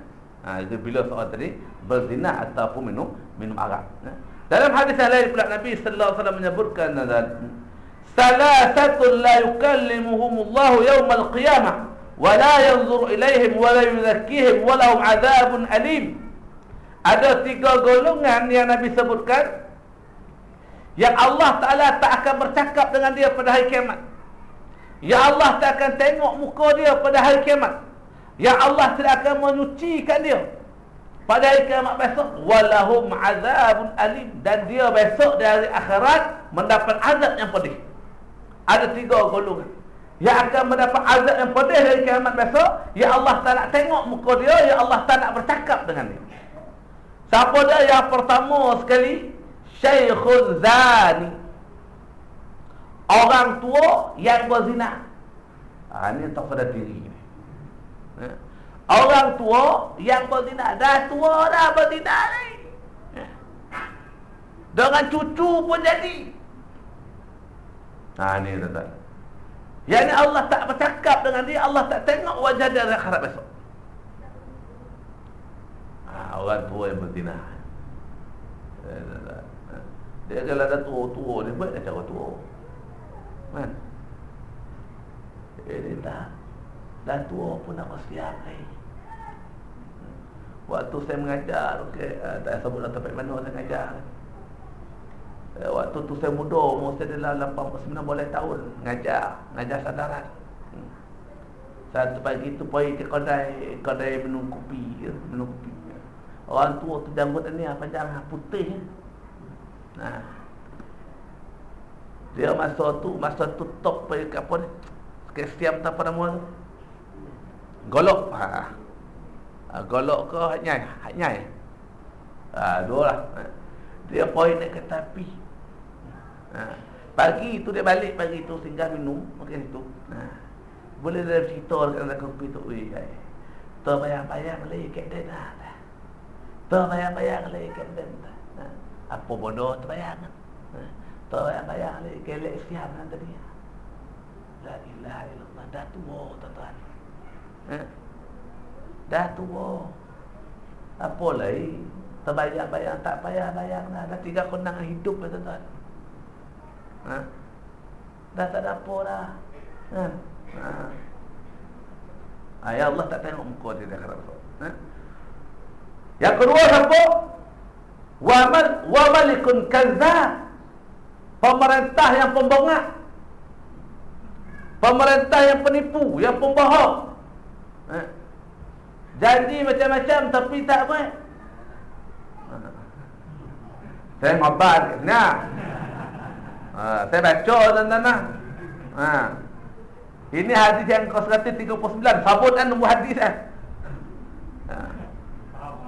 Ha itu bila soal tadi berzina ataupun minum minum arak. Eh? Dalam hadis yang lain pula Nabi sallallahu alaihi wasallam menyebutkan Salasatul la yukallimuhumullahu yawmal qiyamah wa la yanzur ilaihim wa la yuzakkihim wa lahum azabun alim. Ada tiga golongan yang Nabi sebutkan yang Allah Taala tak akan bercakap dengan dia pada hari kiamat. Ya Allah tak akan tengok muka dia pada hari kiamat. Ya Allah tidak akan menyucikan dia pada hari kiamat besok walahum azabun alim dan dia besok di hari akhirat mendapat azab yang pedih. Ada tiga golongan yang akan mendapat azab yang pedih dari kiamat besok. Ya Allah tak nak tengok muka dia, ya Allah tak nak bercakap dengan dia. Siapa dia yang pertama sekali? Syekhul Zani Orang tua yang berzina. Ha, ini tak pada diri. Ha. Orang tua yang berzina. Dah tua dah berzina ni. Ha. Dengan cucu pun jadi. Ha, ini tuan-tuan. Yang ni Allah tak bercakap dengan dia. Allah tak tengok wajah dia di akhirat besok. Ha, orang tua yang berzina. Dia kalau dah tua-tua, dia buat cara tua. Kan? Ini dah Dah tua pun nak siap ni Waktu saya mengajar okay, uh, Tak sebut lah tempat mana saya mengajar. Uh, Waktu tu saya muda Umur saya dalam 89 boleh tahun Mengajar Mengajar sadaran hmm. Satu pagi tu pergi ke kedai Kedai minum kopi ya, Minum kopi. Orang tua tu jambut ni Panjang putih Nah. Dia masa tu Masa tu top pergi ke apa ni? Kesiam tak apa nama. tu Golok ha. ha. Golok ke nyai nyai ha, Dua lah ha. Dia pergi naik ke tepi ha. Pagi tu dia balik Pagi tu singgah minum Makan situ ha. Boleh dia cerita Dekat dalam kopi tu Ui, hai. Terbayang-bayang lagi kat dia dah Terbayang-bayang lagi kat dia ha. Apa bodoh terbayang kan Tahu yang bayar ni kelek siap nanti tadi. La ilaha illallah dah tua tuan-tuan. Eh? Dah tua. Apa lagi? Terbayar-bayar tak payah-bayar lah. Dah tiga kondangan hidup lah tuan-tuan. Ha? Dah tak ada apa dah. Ha? Ha? Ayah Allah tak tengok muka dia dah kerana. Ha? Yang kedua siapa? Wa mal wa malikun kazzab. Pemerintah yang pembongak Pemerintah yang penipu Yang pembohong eh. Janji macam-macam Tapi tak apa Saya mabar Nah ha, Saya baca tuan-tuan ha. Ini hadis yang kau 139 Sabutan nombor hadis eh. ha.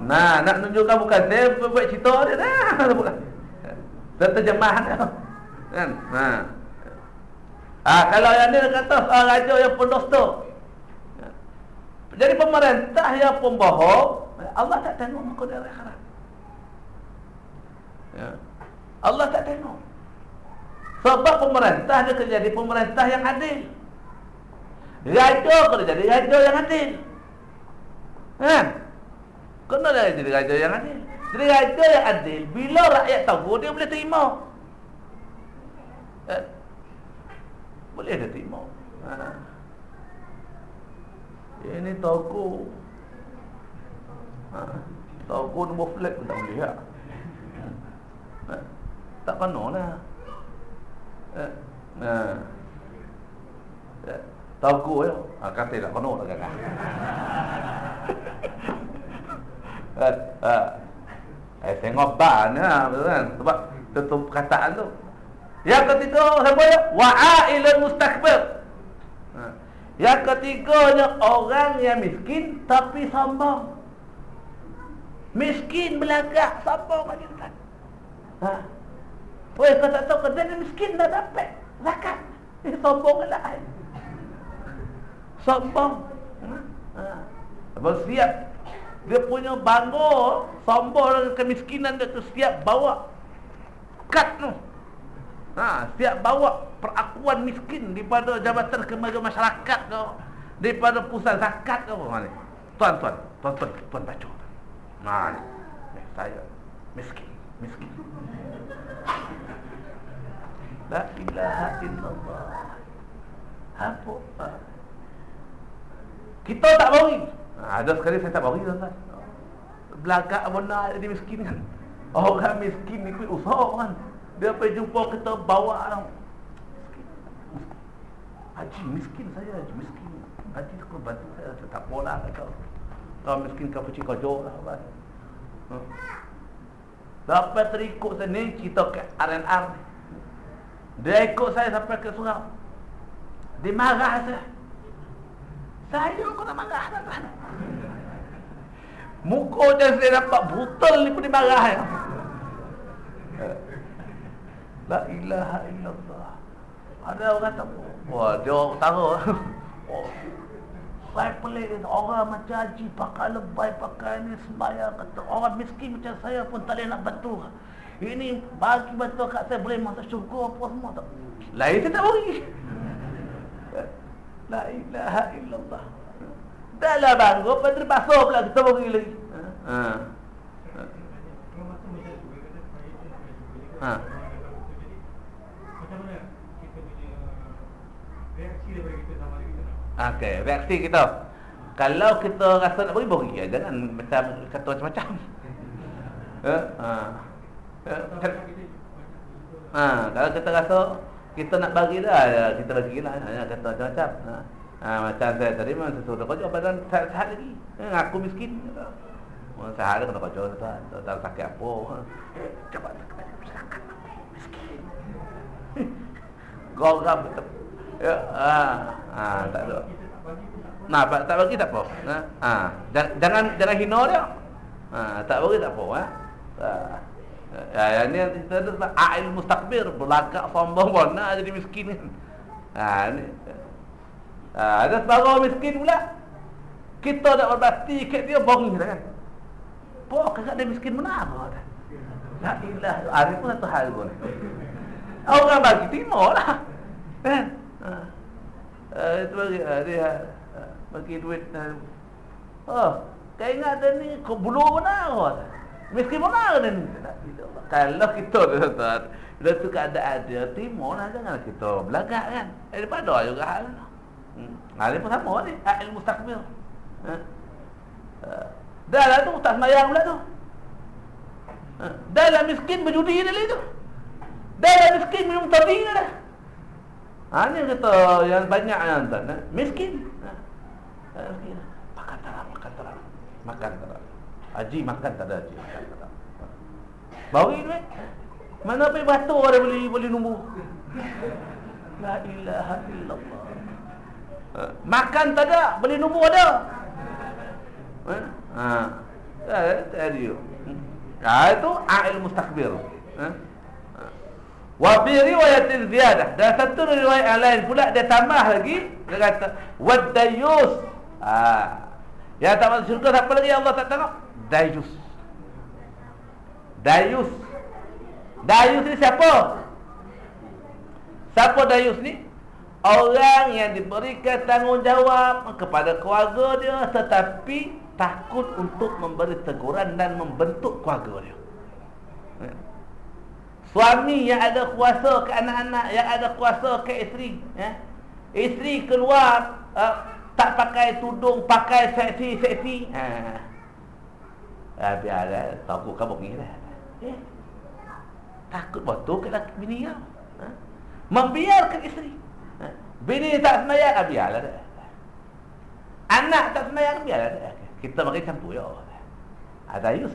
Nah, nak tunjukkan bukan Saya buat cerita dia dah *laughs* Terjemahan dia Kan? Ha. ha kalau yang ni kata seorang raja yang pendusta. Jadi pemerintah yang pembohong, Allah tak tengok muka dia akhirat. Ya. Allah tak tengok. Sebab pemerintah dia jadi pemerintah yang adil. Raja kena jadi raja yang adil. Ha? Kena jadi raja yang adil. Jadi raja yang adil, bila rakyat tahu dia boleh terima. Ha? Boleh dia terima. Ha? Ini toko. Ha? Toko nombor flat pun tak boleh ya. Ha? Tak kena lah. Ha? Ha? Ha? Toko ya. Ha, kata tak kena lah kakak. ha? Ha? Eh, tengok ban ha, kan? Sebab tutup perkataan tu. Yang ketiga, siapa ya? Wa'ailun mustakbir. Yang ketiganya orang yang miskin tapi sombong. Miskin belagak sombong lagi Ustaz. Ha. Weh kau tak tahu kau jadi miskin dah dapat zakat. Ini *laughs* sombong lah. Sombong. Ha. ha. siap dia punya bangga sombong dengan kemiskinan dia tu siap bawa kad tu. Ha, siap bawa perakuan miskin daripada Jabatan Kemajuan Masyarakat ke daripada pusat zakat ke mana tuan tuan tuan tuan baca. Mana eh, saya miskin miskin. La ilaha illallah. Apa ha. kita tak bagi. Ha, ada sekali saya tak bagi tuan belakang benar jadi miskin kan? Orang miskin ni usaha kan? Dia pergi jumpa kita bawa Haji miskin saya Haji miskin. Haji kau bantu saya Saya tak pola kata Kau. Miskin kau pergi kau jauh lah hmm. Dapat terikut saya ni Cerita ke RNR Dia ikut saya sampai ke surau. Dia marah saya. Saya kau nak marah lah kan Muka je saya dapat brutal ni pun dia marah ya. La ilaha illallah Ada orang kata Wah, dia orang utara. *laughs* Oh. Saya pelik orang macam haji pakai lebay pakai ni sembahyang kata orang miskin macam saya pun tak boleh nak bantu. Ini bagi bantu kat saya boleh masuk syurga apa semua tak. Lain saya tak bagi. La ilaha illallah. Dah lah bangga, pada pasal pula kita bagi lagi. Ha. Ha. ha. Okey, reaksi kita. Kalau kita rasa nak beri beri ya, jangan macam kata macam-macam. *laughs* Ha? Ha. Ha, kalau kita rasa kita nak bagi dah, ya, kita bagi lah. Ya, kata macam-macam. Ha. ha. macam saya tadi memang sesuatu kerja badan sehat lagi. Ha, aku miskin. Ha. Sehat kena kerja tuan. Tak sakit apa. *laughs* Ha. Cepat miskin. *laughs* Gogam betul. Ya, ha, ha, tak ada. Nah, tak bagi tak apa. Ha, ha. jangan jangan hina dia. Ha, tak bagi tak apa, ha. Ya, yang ni kita ada sebab ail mustakbir, berlagak sombong *laughs* bona jadi miskin kan. Ha, ni. Ha, ada sebarang miskin pula. Kita nak berbakti kat dia bongi dah kan. Pok kakak dia miskin mana apa dah. La ilah, hari pun satu hal pun. Orang bagi timur lah. Kan? Uh, itu bagi uh, dia uh, bagi duit uh, oh kau ingat dia ni kau bulu mana kau? Miskin mana dia ni? Kalau kita *laughs* tu tuan bila tu keadaan dia timur lah jangan kita. Belagak kan? Eh daripada juga hal. Hmm. dia pun sama ni. Ilmu mustakbir uh, uh, dah lah tu tak semayang pula tu. Uh, dah lah miskin berjudi dia tu. Dah lah miskin minum tabi dah Ha ni kata yang banyak yang tak nah. miskin. Ha. Miskin. Makan tak makan tak Makan tak Haji makan tak ada haji makan tak Bawa duit. Mana pergi batu ada boleh boleh nombor. La ilaha illallah. Ha. Makan tak ada, beli nombor ada. Ha. Ha. Tadi. Ha, itu a'il mustakbir. Ha. Wa bi riwayatin ziyadah. Dan satu riwayat yang lain pula dia tambah lagi dia kata wadayus. Ah. Ya tak masuk syurga apa lagi Allah tak tengok? Dayus. Dayus. Dayus ni siapa? Siapa Dayus ni? Orang yang diberikan tanggungjawab kepada keluarga dia tetapi takut untuk memberi teguran dan membentuk keluarga dia. Suami yang ada kuasa ke anak-anak, yang ada kuasa ke isteri, eh? Isteri keluar uh, tak pakai tudung, pakai seksi-seksi. Ha. Ah, biarlah tahu kamu ni lah. Eh. Takut betul ke laki bini kau. Ha? Membiarkan isteri. Ha? Bini tak semayang, ah, biarlah dah. Anak tak semayang, biarlah dah. Kita bagi campur ya. Ada ayus.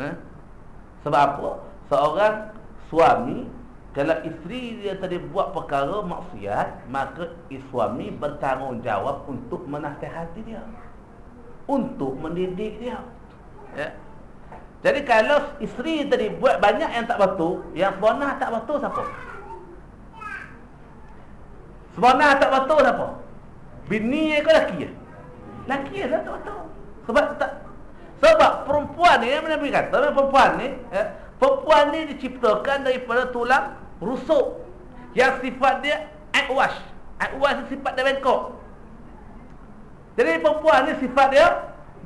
Ha? Sebab apa? Seorang suami kalau isteri dia tadi buat perkara maksiat, maka suami bertanggungjawab untuk menasihati dia. Untuk mendidik dia. Ya. Jadi kalau isteri tadi buat banyak yang tak betul, yang sebenar tak betul siapa? Sebenar tak betul siapa? Bini ke laki ya? Laki ya tak betul. Sebab tak sebab perempuan ni yang Nabi kata, perempuan ni, ya, perempuan ni diciptakan daripada tulang rusuk. Yang sifat dia akwash akwash sifat dia bengkok. Jadi perempuan ni sifat dia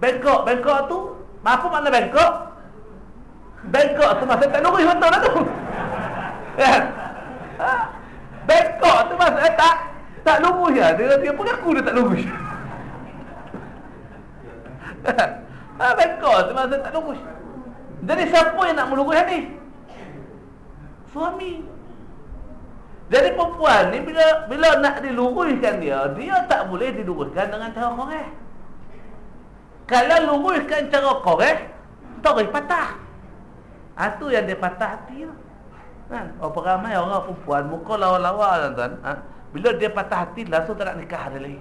bengkok. Bengkok tu apa makna bengkok? Bengkok tu maksud tak lurus betul lah tu. *laughs* Ha? bengkok tu maksud eh, tak tak lurus ya dia, dia pengaku dia tak lurus *laughs* ha, bengkok tu maksud tak lurus jadi siapa yang nak melurus ni suami jadi perempuan ni bila bila nak diluruskan dia, dia tak boleh diluruskan dengan cara korek. Kalau luruskan cara korek, terus patah. Ha, tu yang dia patah hati tu. Kan? Berapa ramai orang perempuan muka lawa-lawa tuan-tuan. Ha? Bila dia patah hati, langsung tak nak nikah dia lagi.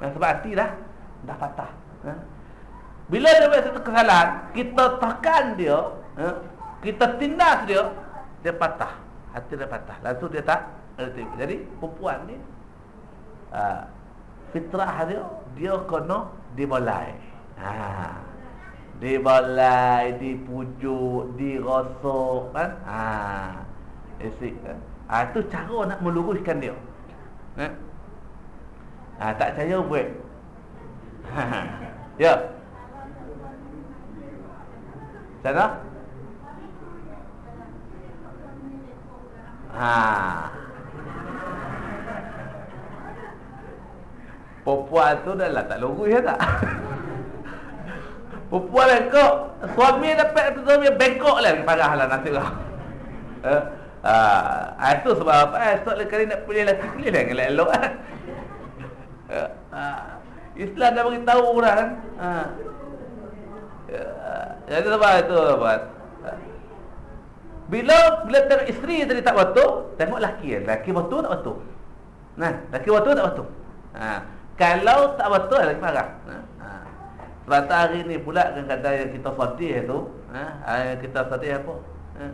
Ha, sebab hati dah, dah patah. Ha? Bila dia buat satu kesalahan, kita tekan dia, ha? kita tindas dia, dia patah hati dia patah. Lalu dia tak erti. Jadi perempuan ni uh, fitrah dia dia kena dibolai. Ha. Dibolai, dipujuk, dirosok kan? Ha. Kan? Ha, tu cara nak meluruskan dia. Eh? Ha, tak percaya buat. *laughs* ya. Sana? Ha. Perempuan tu dah lah tak lurus ya tak? Perempuan bengkok Suami dapat tu suami bengkok lah Parah lah nasib lah eh? Ha, itu sebab apa eh, Esok lah kali nak pilih lelaki Pilih lah yang elok eh? ha, Islam dah beritahu dah kan ha. Jadi sebab itu buat bila bila tengok isteri tadi tak betul, tengok laki Laki betul tak betul? Nah, laki betul tak betul? Ha. Kalau tak betul lagi marah. Ha. Sebab tu hari ni pula kan kadang yang kita sedih tu, ha, hari kita sedih apa? Ha.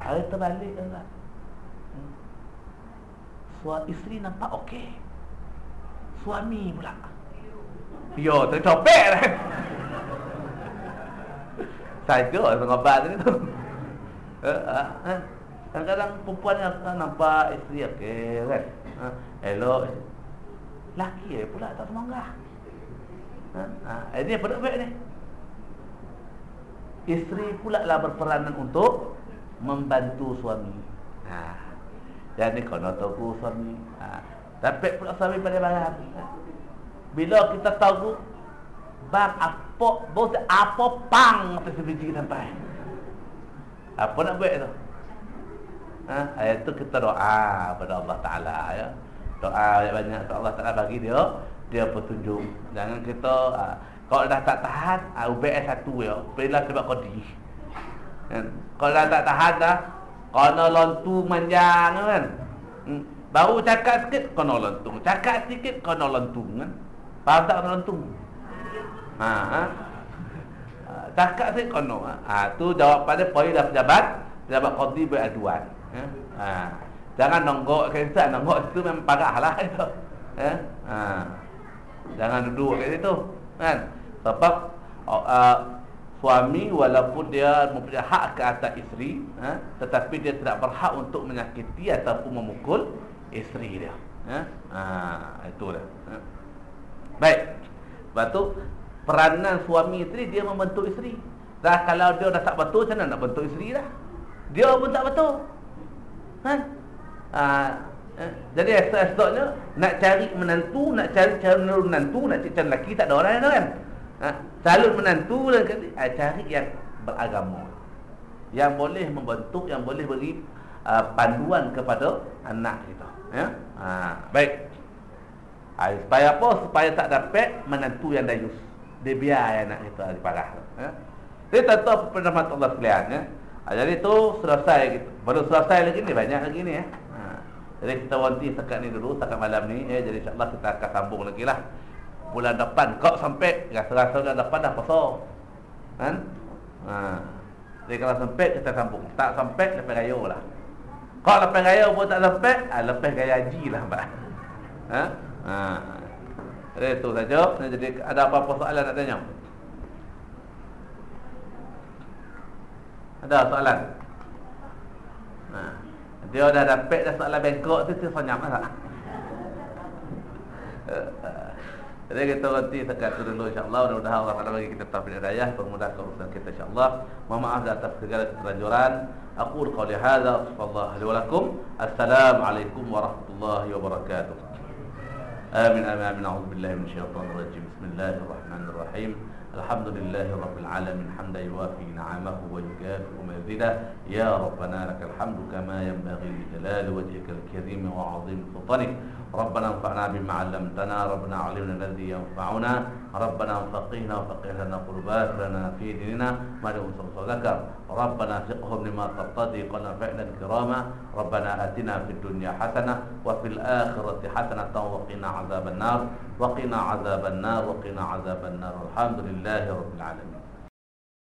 Hari terbalik kan? Hmm. Suami isteri nampak okey. Suami pula. Yo, tercopek lah. *laughs* Saja pengobat ni. *laughs* Eh, eh, eh. Kadang-kadang perempuan yang nampak isteri okey kan. Elok. Laki eh pula tak semangat. Ha, ha, ini apa baik ni? Isteri pula lah berperanan untuk membantu suami. Ha. Jadi kena tahu suami. Ha. Tapi pula suami pada barang. Bila kita tahu bang apa bos apa pang atas biji sampai. Apa nak buat tu? Ha? Ayat tu kita doa kepada Allah Ta'ala ya. Doa banyak-banyak Allah Ta'ala bagi dia Dia petunjuk Jangan kita ha, Kalau dah tak tahan ha, UBS satu ya Bila sebab kodi kan? Kalau dah tak tahan dah Kena lontu manjang kan hmm. Baru cakap sikit Kena lontung Cakap sikit Kena lontung kan Faham tak kena lontung Ha, ha? cakap saya kono. Ha, tu jawapan dia poin dah pejabat, pejabat qadi beraduan. Ha. ha. Jangan nonggok ke situ, nonggok situ memang parahlah *laughs* itu. Ha. ha. Jangan duduk kat situ. Kan? Sebab uh, suami walaupun dia mempunyai hak ke atas isteri ha, tetapi dia tidak berhak untuk menyakiti ataupun memukul isteri dia ha, ha itu dah ha. baik sebab tu peranan suami isteri dia membentuk isteri dah kalau dia dah tak betul macam mana nak bentuk isteri dah dia pun tak betul ha? Ha, ha. jadi esok-esoknya nak cari menantu nak cari cari menantu nak cari lelaki tak ada orang yang kan ha? Calon menantu dan kata, ha, cari yang beragama. Yang boleh membentuk, yang boleh beri uh, panduan kepada anak kita. Ya? Ha, baik. Ha, supaya apa? Supaya tak dapat menantu yang dayus. Dia biar anak kita diparah. Ya? Jadi tentu pendapat Allah sekalian. Ya? Ha, jadi itu selesai. Baru selesai lagi ni, banyak lagi ni. Ya? Ha, jadi kita wanti sekat ni dulu, sekat malam ni. Ya? Jadi insyaAllah kita akan sambung lagi lah bulan depan kau sampai rasa-rasa bulan depan dah pasal kan ha jadi kalau sampai kita sambung tak sampai lepas raya lah kau lepas raya pun tak sampai ah lepas raya haji lah ha ha jadi itu saja. Jadi ada apa-apa soalan nak tanya? Ada soalan? Ha. Dia dah dapat dah soalan bengkok tu tu senyap lah. *laughs* Jadi kita berhenti sekat itu dulu insyaAllah. Mudah-mudahan Allah akan bagi kita taufik hidayah. Permudah urusan kita insyaAllah. Mohon maaf atas segala keterlanjuran Aku Sallallahu alaihi Assalamualaikum warahmatullahi wabarakatuh Amin amin amin A'udhu billahi min syaitan rajim Bismillahirrahmanirrahim الحمد لله رب العالمين. حمدا يوافي نعمه ويكافئ مزيده. يا ربنا لك الحمد كما ينبغي لجلال وجهك الكريم وعظيم سلطانك ربنا انفعنا بما علمتنا ربنا علمنا الذي ينفعنا ربنا فقهنا وفقه لنا قربات لنا في ديننا. ما له ذكر ربنا فقهم لما ترتضي قلنا فعلا كراما ربنا آتنا في الدنيا حسنة وفي الآخرة حسنة وقنا عذاب النار. وقنا عذاب النار وقنا عذاب النار. الحمد لله رب العالمين.